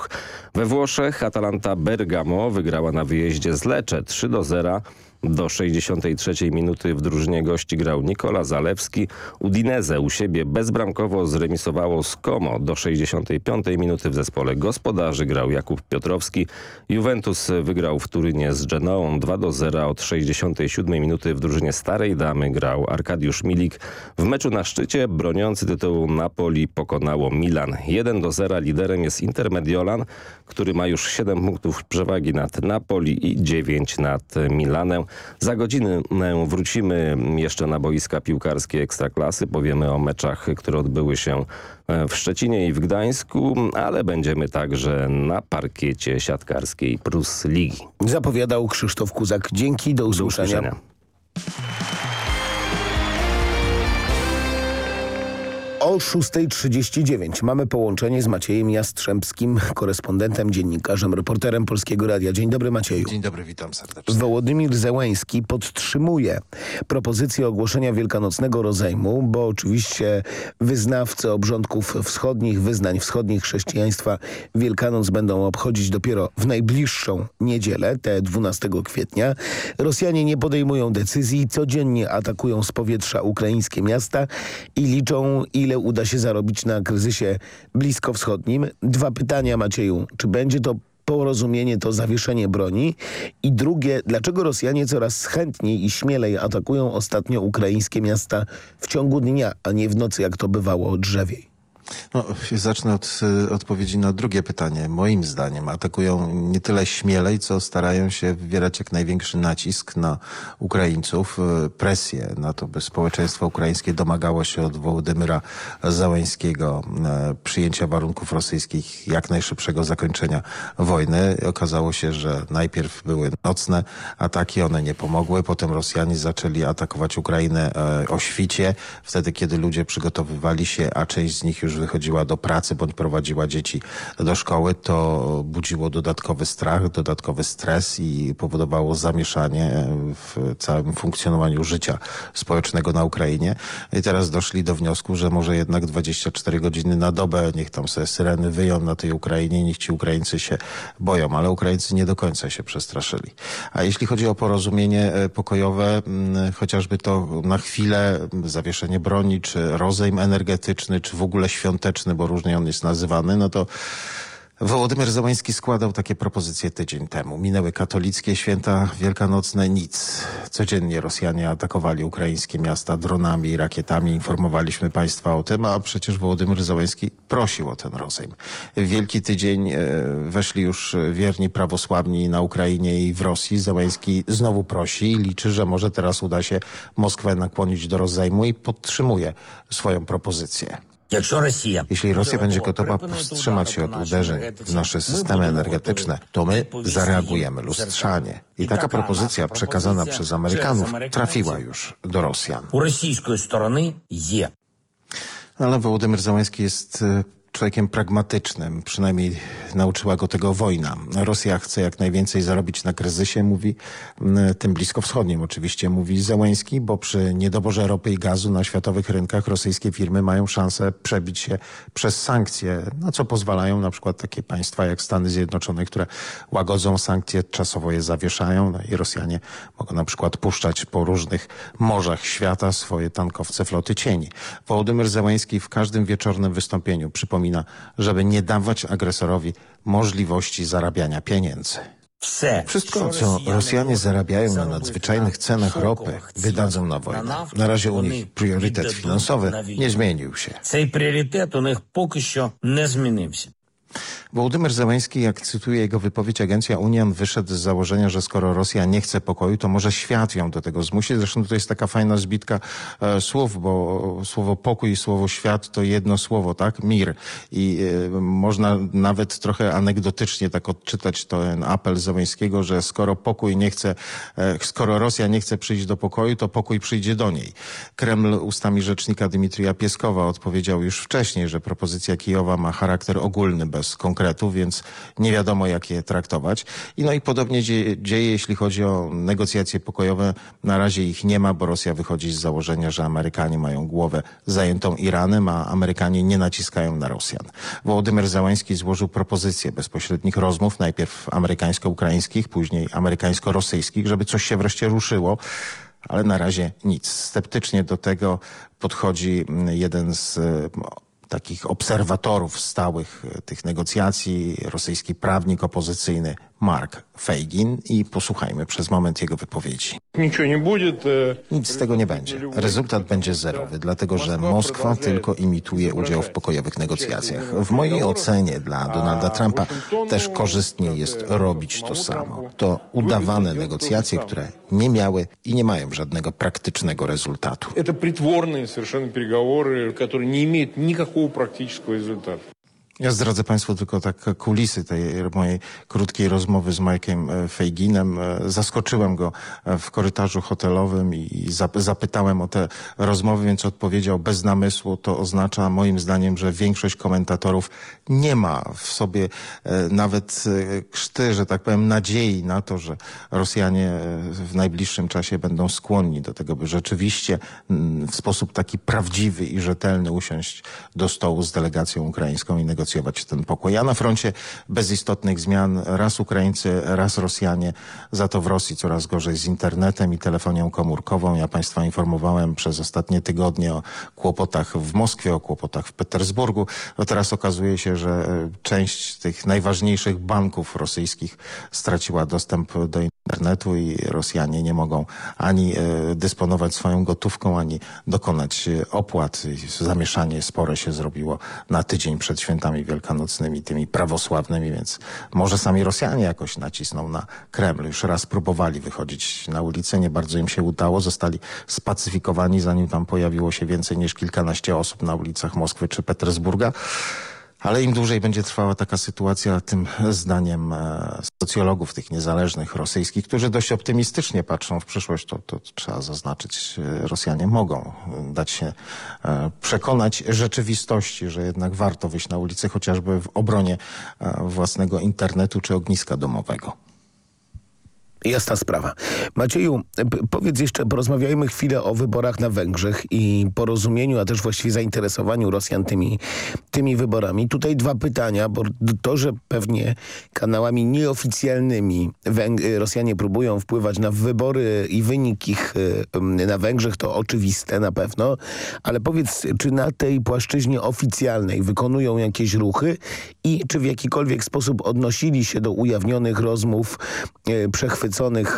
We Włoszech Atalanta Bergamo wygrała na wyjeździe z Lecze 3 do 0. Do 63 minuty w drużynie gości grał Nikola Zalewski. Udineze u siebie bezbramkowo zremisowało z Como. Do 65 minuty w zespole gospodarzy grał Jakub Piotrowski. Juventus wygrał w Turynie z Genoą 2 do 0. Od 67 minuty w drużynie Starej Damy grał Arkadiusz Milik. W meczu na szczycie broniący tytułu Napoli pokonało Milan 1 do 0. Liderem jest Intermediolan, który ma już 7 punktów przewagi nad Napoli i 9 nad Milanem. Za godzinę wrócimy jeszcze na boiska piłkarskie Ekstraklasy. Powiemy o meczach, które odbyły się e, w Szczecinie i w Gdańsku, ale będziemy także na parkiecie siatkarskiej Prus Ligi. Zapowiadał Krzysztof Kuzak. Dzięki, do usłyszenia. Do usłyszenia. O 6.39 mamy połączenie z Maciejem Jastrzębskim, korespondentem, dziennikarzem, reporterem Polskiego Radia. Dzień dobry Macieju. Dzień dobry, witam serdecznie. Wołodymir Zełański podtrzymuje propozycję ogłoszenia wielkanocnego rozejmu, bo oczywiście wyznawcy obrządków wschodnich, wyznań wschodnich chrześcijaństwa Wielkanoc będą obchodzić dopiero w najbliższą niedzielę, tę 12 kwietnia. Rosjanie nie podejmują decyzji, codziennie atakują z powietrza ukraińskie miasta i liczą, ile uda się zarobić na kryzysie bliskowschodnim. Dwa pytania Macieju. Czy będzie to porozumienie to zawieszenie broni? I drugie, dlaczego Rosjanie coraz chętniej i śmielej atakują ostatnio ukraińskie miasta w ciągu dnia, a nie w nocy, jak to bywało drzewiej? No, zacznę od y, odpowiedzi na drugie pytanie. Moim zdaniem atakują nie tyle śmielej, co starają się wywierać jak największy nacisk na Ukraińców, y, presję na to, by społeczeństwo ukraińskie domagało się od Wołodymyra Załańskiego y, przyjęcia warunków rosyjskich, jak najszybszego zakończenia wojny. Okazało się, że najpierw były nocne ataki, one nie pomogły. Potem Rosjanie zaczęli atakować Ukrainę e, o świcie, wtedy kiedy ludzie przygotowywali się, a część z nich już wychodziła do pracy bądź prowadziła dzieci do szkoły, to budziło dodatkowy strach, dodatkowy stres i powodowało zamieszanie w całym funkcjonowaniu życia społecznego na Ukrainie. I teraz doszli do wniosku, że może jednak 24 godziny na dobę, niech tam sobie syreny wyją na tej Ukrainie, niech ci Ukraińcy się boją, ale Ukraińcy nie do końca się przestraszyli. A jeśli chodzi o porozumienie e, pokojowe, chociażby to na chwilę zawieszenie broni, czy rozejm energetyczny, czy w ogóle świąteczny, bo różnie on jest nazywany, no to Wołodymyr Załański składał takie propozycje tydzień temu. Minęły katolickie święta wielkanocne, nic. Codziennie Rosjanie atakowali ukraińskie miasta dronami, rakietami. Informowaliśmy Państwa o tym, a przecież Wołodymyr Załański prosił o ten rozejm. Wielki Tydzień e, weszli już wierni prawosławni na Ukrainie i w Rosji. Załański znowu prosi i liczy, że może teraz uda się Moskwę nakłonić do rozejmu i podtrzymuje swoją propozycję. Jeśli Rosja będzie gotowa powstrzymać się od uderzeń w nasze systemy energetyczne, to my zareagujemy lustrzanie. I taka propozycja przekazana przez Amerykanów trafiła już do Rosjan. Ale Wołodymyr Załański jest e, człowiekiem pragmatycznym, przynajmniej nauczyła go tego wojna. Rosja chce jak najwięcej zarobić na kryzysie, mówi tym bliskowschodnim oczywiście, mówi Zełęński, bo przy niedoborze ropy i gazu na światowych rynkach rosyjskie firmy mają szansę przebić się przez sankcje, na co pozwalają na przykład takie państwa jak Stany Zjednoczone, które łagodzą sankcje, czasowo je zawieszają no i Rosjanie mogą na przykład puszczać po różnych morzach świata swoje tankowce floty cieni. Wołodymyr Zełęński w każdym wieczornym wystąpieniu przypomina przypomina, żeby nie dawać agresorowi możliwości zarabiania pieniędzy. Wszystko, co Rosjanie zarabiają na nadzwyczajnych cenach ropy, wydadzą na wojnę. Na razie u nich priorytet finansowy nie zmienił się. Цей пріоритет у них поки що не змінився. Wołodymyr Zełański, jak cytuje jego wypowiedź agencja Union, wyszedł z założenia, że skoro Rosja nie chce pokoju, to może świat ją do tego zmusi. Zresztą to jest taka fajna zbitka e, słów, bo słowo pokój i słowo świat to jedno słowo, tak? Mir. I e, można nawet trochę anegdotycznie tak odczytać ten apel Zełańskiego, że skoro pokój nie chce, e, skoro Rosja nie chce przyjść do pokoju, to pokój przyjdzie do niej. Kreml ustami rzecznika Dmitrija Pieskowa odpowiedział już wcześniej, że propozycja Kijowa ma charakter ogólny, bez konkretów konkretów, więc nie wiadomo jak je traktować. I no i podobnie dzieje, dzieje, jeśli chodzi o negocjacje pokojowe. Na razie ich nie ma, bo Rosja wychodzi z założenia, że Amerykanie mają głowę zajętą Iranem, a Amerykanie nie naciskają na Rosjan. Wołodymyr Załański złożył propozycję bezpośrednich rozmów, najpierw amerykańsko-ukraińskich, później amerykańsko-rosyjskich, żeby coś się wreszcie ruszyło ale na razie nic. Sceptycznie do tego podchodzi jeden z takich obserwatorów stałych e, tych negocjacji, rosyjski prawnik opozycyjny Mark Feigin i posłuchajmy przez moment jego wypowiedzi. Nic z tego nie będzie. Rezultat będzie zerowy, dlatego że Moskwa tylko imituje udział w pokojowych negocjacjach. W mojej ocenie dla Donalda Trumpa też korzystnie jest robić to samo. To udawane negocjacje, które nie miały i nie mają żadnego praktycznego rezultatu. To притворные совершенно переговоры, которые не имеют никакого практического результата. Ja zdradzę Państwu tylko tak kulisy tej mojej krótkiej rozmowy z Mike'em Fejginem. Zaskoczyłem go w korytarzu hotelowym i zapytałem o te rozmowy, więc odpowiedział bez namysłu. To oznacza moim zdaniem, że większość komentatorów nie ma w sobie nawet krzty, że tak powiem, nadziei na to, że Rosjanie w najbliższym czasie będą skłonni do tego, by rzeczywiście w sposób taki prawdziwy i rzetelny usiąść do stołu z delegacją ukraińską i negocjować negocjować ten pokój. A na froncie bez istotnych zmian raz Ukraińcy, raz Rosjanie, za to w Rosji coraz gorzej z internetem i telefonią komórkową. Ja Państwa informowałem przez ostatnie tygodnie o kłopotach w Moskwie, o kłopotach w Petersburgu. No teraz okazuje się, że e, część tych najważniejszych banków rosyjskich straciła dostęp do internetu i Rosjanie nie mogą ani e, dysponować swoją gotówką, ani dokonać e, opłat. Zamieszanie spore się zrobiło na tydzień przed świętami wielkanocnymi, tymi prawosławnymi, więc może sami Rosjanie jakoś nacisną na Kreml. Już raz próbowali wychodzić na ulicę, nie bardzo im się udało. Zostali spacyfikowani, zanim tam pojawiło się więcej niż kilkanaście osób na ulicach Moskwy czy Petersburga. Ale im dłużej będzie trwała taka sytuacja, tym zdaniem e, socjologów tych niezależnych rosyjskich, którzy dość optymistycznie patrzą w przyszłość, to, to trzeba zaznaczyć, e, Rosjanie mogą dać się e, przekonać rzeczywistości, że jednak warto wyjść na ulicę chociażby w obronie własnego internetu czy ogniska domowego. Jasna sprawa. Macieju, powiedz jeszcze, porozmawiajmy chwilę o wyborach na Węgrzech i porozumieniu, a też właściwie zainteresowaniu Rosjan tymi, tymi wyborami. Tutaj dwa pytania, bo to, że pewnie kanałami nieoficjalnymi Węg Rosjanie próbują wpływać na wybory i wynik ich na Węgrzech, to oczywiste na pewno, ale powiedz, czy na tej płaszczyźnie oficjalnej wykonują jakieś ruchy i czy w jakikolwiek sposób odnosili się do ujawnionych rozmów e, przechwyconych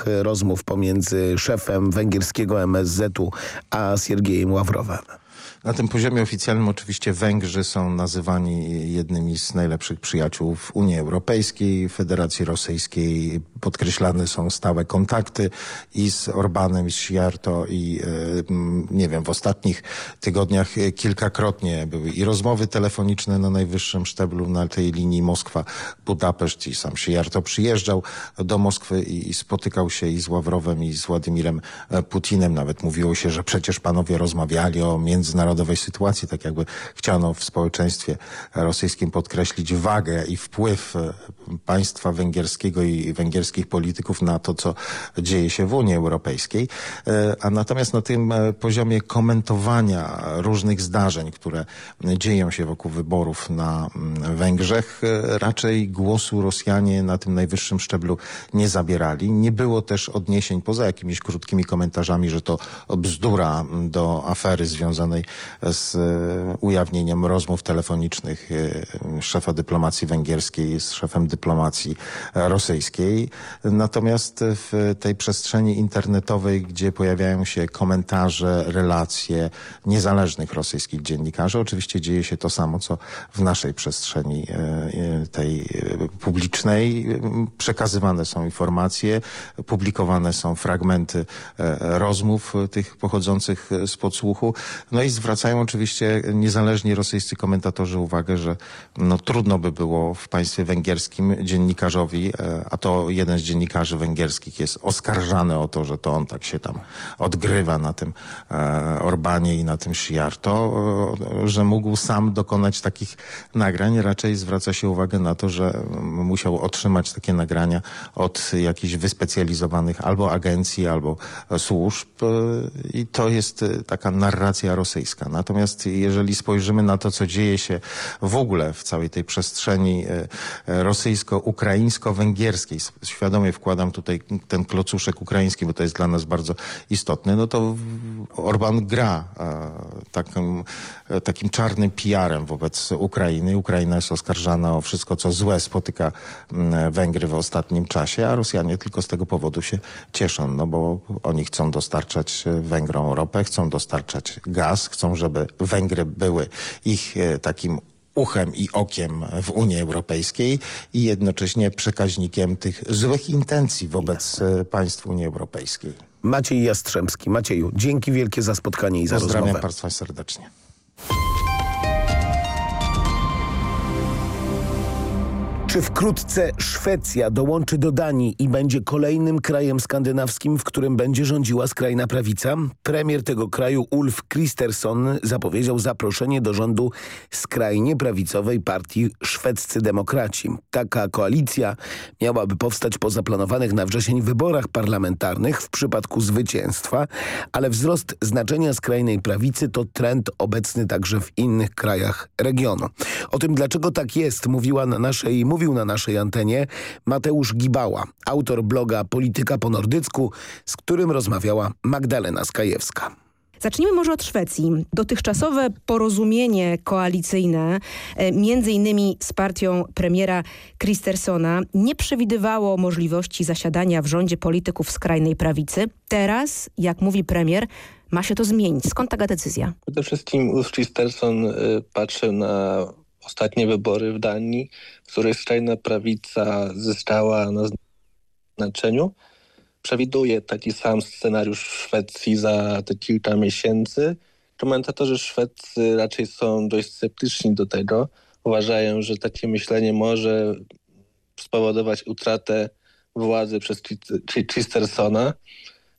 e, rozmów pomiędzy szefem węgierskiego MSZ-u a Siergiejem Ławrowem. Na tym poziomie oficjalnym oczywiście Węgrzy są nazywani jednymi z najlepszych przyjaciół w Unii Europejskiej, Federacji Rosyjskiej. Podkreślane są stałe kontakty i z Orbanem, i z Siarto i e, nie wiem, w ostatnich tygodniach kilkakrotnie były i rozmowy telefoniczne na najwyższym szczeblu na tej linii Moskwa-Budapeszt i sam Siarto przyjeżdżał do Moskwy i, i spotykał się i z Ławrowem i z Władimirem e, Putinem. Nawet mówiło się, że przecież panowie rozmawiali o międzynarodowym międzynarodowej sytuacji, tak jakby chciano w społeczeństwie rosyjskim podkreślić wagę i wpływ e, państwa węgierskiego i węgierskich polityków na to, co dzieje się w Unii Europejskiej. E, a natomiast na tym e, poziomie komentowania różnych zdarzeń, które dzieją się wokół wyborów na mm, Węgrzech, raczej głosu Rosjanie na tym najwyższym szczeblu nie zabierali. Nie było też odniesień, poza jakimiś krótkimi komentarzami, że to bzdura mm, do afery związanej z e, ujawnieniem rozmów telefonicznych e, szefa dyplomacji węgierskiej z szefem dyplomacji rosyjskiej. Natomiast w tej przestrzeni internetowej, gdzie pojawiają się komentarze, relacje niezależnych rosyjskich dziennikarzy, oczywiście dzieje się to samo, co w naszej przestrzeni e, tej publicznej. Przekazywane są informacje, publikowane są fragmenty rozmów tych pochodzących z podsłuchu. No i zwracają oczywiście niezależni rosyjscy komentatorzy uwagę, że no, trudno by było w państwie węgierskim dziennikarzowi, e, a to jeden z dziennikarzy węgierskich jest oskarżany o to, że to on tak się tam odgrywa na tym e, Orbanie i na tym Sziarto, e, że mógł sam dokonać takich nagrań. Raczej zwraca się uwagę na to, że musiał otrzymać takie nagrania od jakichś wyspecjalizowanych albo agencji, albo służb i to jest taka narracja rosyjska. Natomiast jeżeli spojrzymy na to, co dzieje się w ogóle w całej tej przestrzeni e, e, rosyjsko-ukraińsko-węgierskiej, świadomie wkładam tutaj ten klocuszek ukraiński, bo to jest dla nas bardzo istotny, no to Orban gra e, takim, takim czarnym PR-em wobec Ukrainy. Ukraina jest oskarżana o wszystko, co złe spotyka Węgry w ostatnim czasie, a Rosjanie tylko z tego powodu się cieszą, no bo oni chcą dostarczać Węgrom ropę, chcą dostarczać gaz, chcą żeby Węgry były ich e, takim uchem i okiem w Unii Europejskiej i jednocześnie przekaźnikiem tych złych intencji wobec e, państw Unii Europejskiej. Maciej Jastrzębski. Macieju, dzięki wielkie za spotkanie i za Pozdrawiam rozmowę. Pozdrawiam Państwa serdecznie. Czy wkrótce Szwecja dołączy do Danii i będzie kolejnym krajem skandynawskim, w którym będzie rządziła skrajna prawica? Premier tego kraju Ulf Kristersson zapowiedział zaproszenie do rządu skrajnie prawicowej partii Szwedzcy Demokraci. Taka koalicja miałaby powstać po zaplanowanych na wrzesień wyborach parlamentarnych w przypadku zwycięstwa, ale wzrost znaczenia skrajnej prawicy to trend obecny także w innych krajach regionu. O tym dlaczego tak jest mówiła na naszej, mówił na naszej antenie Mateusz Gibała, autor bloga Polityka po nordycku, z którym rozmawiała Magdalena Skajewska. Zacznijmy może od Szwecji. Dotychczasowe porozumienie koalicyjne, e, między innymi z partią premiera Kristersona, nie przewidywało możliwości zasiadania w rządzie polityków skrajnej prawicy. Teraz, jak mówi premier, ma się to zmienić. Skąd taka decyzja? Przede wszystkim Ulf Kristersson y, patrzy na ostatnie wybory w Danii, w których skrajna prawica zyskała na znaczeniu. Przewiduje taki sam scenariusz w Szwecji za te kilka miesięcy. Komentatorzy szwedzcy raczej są dość sceptyczni do tego. Uważają, że takie myślenie może spowodować utratę władzy przez Christersona.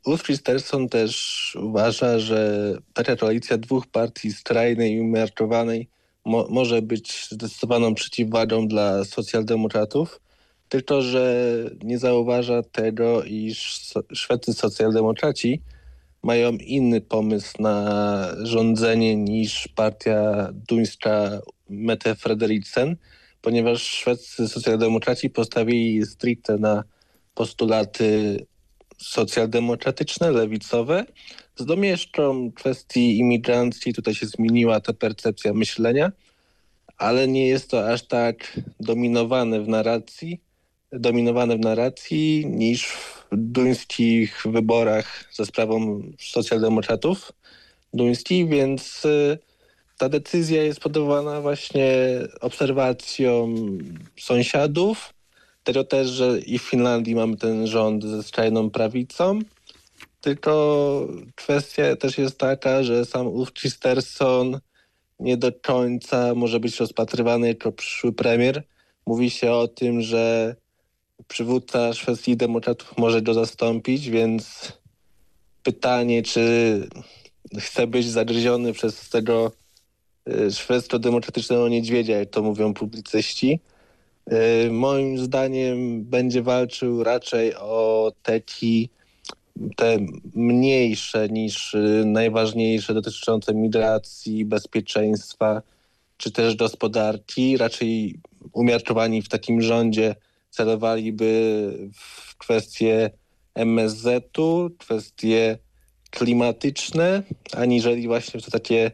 Ulf Christerson też uważa, że taka koalicja dwóch partii skrajnej i umiarkowanej mo może być zdecydowaną przeciwwagą dla socjaldemokratów, tylko że nie zauważa tego, iż szwedzcy socjaldemokraci mają inny pomysł na rządzenie niż partia duńska Mette Frederiksen, ponieważ szwedzcy socjaldemokraci postawili stricte na postulaty socjaldemokratyczne, lewicowe, z domieszczą kwestii imigrancji. Tutaj się zmieniła ta percepcja myślenia, ale nie jest to aż tak dominowane w narracji, dominowane w narracji niż w duńskich wyborach za sprawą socjaldemokratów duńskich, więc y, ta decyzja jest podawana właśnie obserwacją sąsiadów, tego też, że i w Finlandii mamy ten rząd ze skrajną prawicą, tylko kwestia też jest taka, że sam Ulf Kristersson nie do końca może być rozpatrywany jako przyszły premier. Mówi się o tym, że przywódca szwedzkich demokratów może go zastąpić, więc pytanie, czy chce być zagryziony przez tego y, szwedzko-demokratycznego niedźwiedzia, jak to mówią publicyści. Y, moim zdaniem będzie walczył raczej o teki te mniejsze niż y, najważniejsze dotyczące migracji, bezpieczeństwa czy też gospodarki. Raczej umiarkowani w takim rządzie celowaliby w kwestie MSZ-u, kwestie klimatyczne, aniżeli właśnie w to takie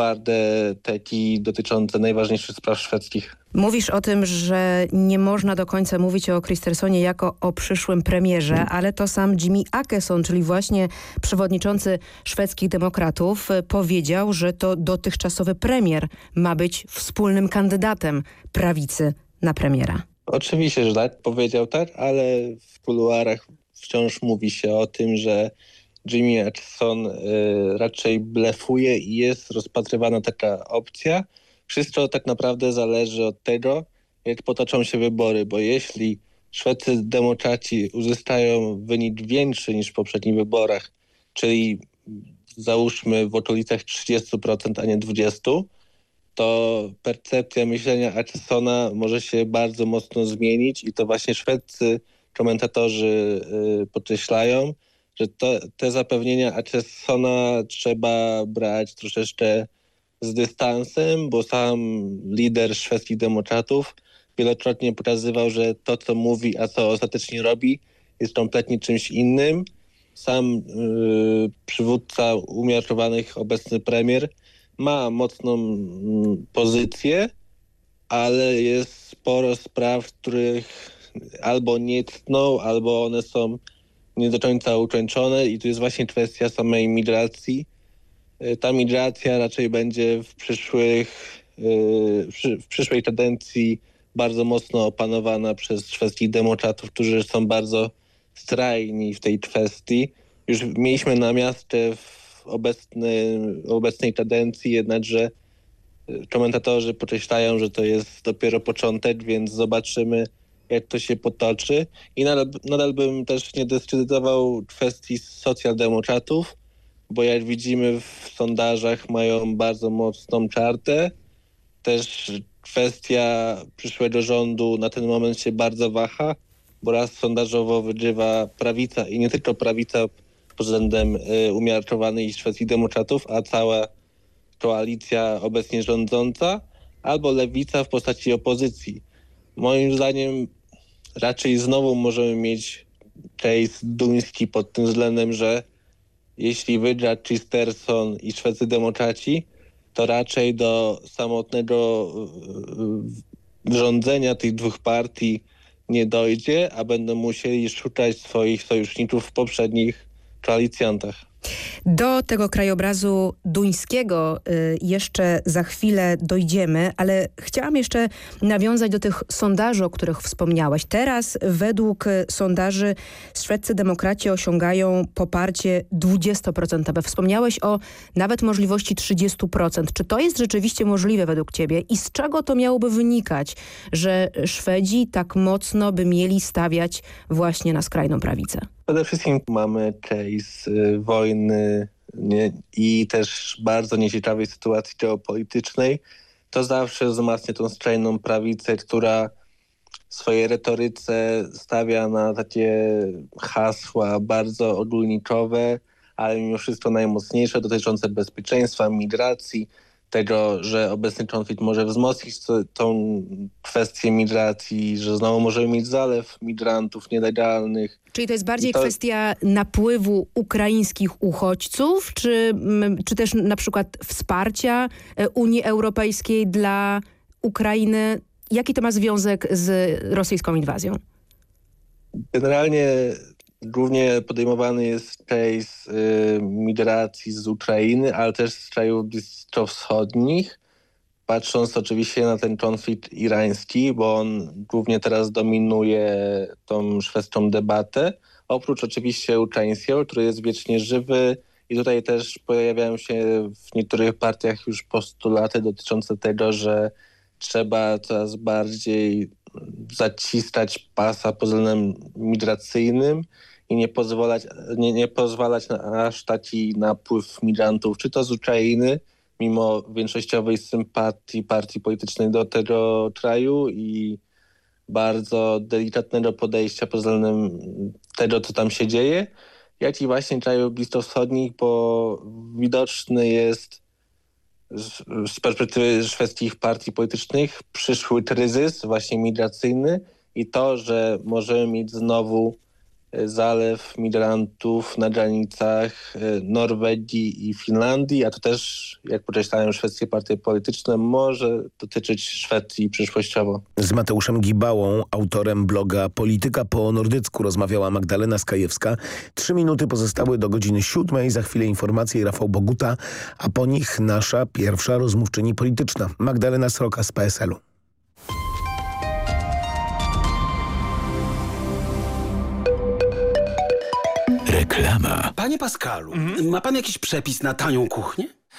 twarde teki dotyczące najważniejszych spraw szwedzkich. Mówisz o tym, że nie można do końca mówić o Christersonie jako o przyszłym premierze, ale to sam Jimmy Akeson, czyli właśnie przewodniczący szwedzkich demokratów, powiedział, że to dotychczasowy premier ma być wspólnym kandydatem prawicy na premiera. Oczywiście, że tak, powiedział tak, ale w kuluarach wciąż mówi się o tym, że Jimmy Akeson y, raczej blefuje i jest rozpatrywana taka opcja, wszystko tak naprawdę zależy od tego, jak potoczą się wybory, bo jeśli szwedzcy demokraci uzyskają wynik większy niż w poprzednich wyborach, czyli załóżmy w okolicach 30%, a nie 20%, to percepcja myślenia Achesona może się bardzo mocno zmienić i to właśnie szwedzcy komentatorzy y, podkreślają, że to, te zapewnienia Achesona trzeba brać troszeczkę z dystansem, bo sam lider szwedzkich demokratów wielokrotnie pokazywał, że to, co mówi, a co ostatecznie robi, jest kompletnie czymś innym. Sam yy, przywódca umiarkowanych, obecny premier, ma mocną yy, pozycję, ale jest sporo spraw, których albo nie tną, albo one są nie do końca ukończone i tu jest właśnie kwestia samej migracji, Y, ta migracja raczej będzie w przyszłych y, w przyszłej kadencji bardzo mocno opanowana przez szwedzkich demokratów, którzy są bardzo strajni w tej kwestii. Już mieliśmy na miastę w obecnej kadencji, jednakże Komentatorzy podkreślają, że to jest dopiero początek, więc zobaczymy, jak to się potoczy. I nadal, nadal bym też nie dyskredytował kwestii socjaldemokratów, bo jak widzimy w sondażach mają bardzo mocną czartę. Też kwestia przyszłego rządu na ten moment się bardzo waha, bo raz sondażowo wygrywa prawica i nie tylko prawica pod względem y, umiarkowanej Szwecji Demokratów, a cała koalicja obecnie rządząca, albo lewica w postaci opozycji. Moim zdaniem raczej znowu możemy mieć case duński pod tym względem, że jeśli wygra Chisterson i Szwecy Demokraci, to raczej do samotnego y, y, rządzenia tych dwóch partii nie dojdzie, a będą musieli szukać swoich sojuszników w poprzednich koalicjantach. Do tego krajobrazu duńskiego y, jeszcze za chwilę dojdziemy, ale chciałam jeszcze nawiązać do tych sondaży, o których wspomniałaś. Teraz według sondaży szwedzcy demokraci osiągają poparcie 20%. Wspomniałeś o nawet możliwości 30%. Czy to jest rzeczywiście możliwe według ciebie i z czego to miałoby wynikać, że Szwedzi tak mocno by mieli stawiać właśnie na skrajną prawicę? Przede wszystkim mamy case y, wojny nie, i też bardzo nieciekawej sytuacji geopolitycznej. To zawsze wzmacnia tą skrajną prawicę, która w swojej retoryce stawia na takie hasła bardzo ogólnikowe, ale mimo wszystko najmocniejsze, dotyczące bezpieczeństwa, migracji, tego, że obecny konflikt może wzmocnić tą kwestię migracji, że znowu możemy mieć zalew migrantów nielegalnych. Czyli to jest bardziej to... kwestia napływu ukraińskich uchodźców, czy, mm, czy też na przykład wsparcia e, Unii Europejskiej dla Ukrainy? Jaki to ma związek z rosyjską inwazją? Generalnie Głównie podejmowany jest case y, migracji z Ukrainy, ale też z krajów bliskowschodnich, patrząc oczywiście na ten konflikt irański, bo on głównie teraz dominuje tą szwedzką debatę. Oprócz oczywiście ukraińskiego, który jest wiecznie żywy i tutaj też pojawiają się w niektórych partiach już postulaty dotyczące tego, że trzeba coraz bardziej zaciskać pasa pod względem migracyjnym i nie pozwalać, nie, nie pozwalać na aż taki napływ migrantów, czy to z Ukrainy, mimo większościowej sympatii partii politycznej do tego kraju i bardzo delikatnego podejścia pod względem tego, co tam się dzieje, jak i właśnie krajów bliskowschodnich, bo widoczny jest z, perspektywy szwedzkich partii politycznych przyszły kryzys właśnie migracyjny i to, że możemy mieć znowu zalew migrantów na granicach e, Norwegii i Finlandii, a to też, jak podkreślają szwedzkie partie polityczne, może dotyczyć Szwecji przyszłościowo. Z Mateuszem Gibałą, autorem bloga Polityka po nordycku rozmawiała Magdalena Skajewska. Trzy minuty pozostały do godziny siódmej. Za chwilę informacje Rafał Boguta, a po nich nasza pierwsza rozmówczyni polityczna, Magdalena Sroka z PSL-u. Reklama. Panie Pascalu, mhm. ma pan jakiś przepis na tanią kuchnię?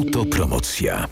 Autopromocja.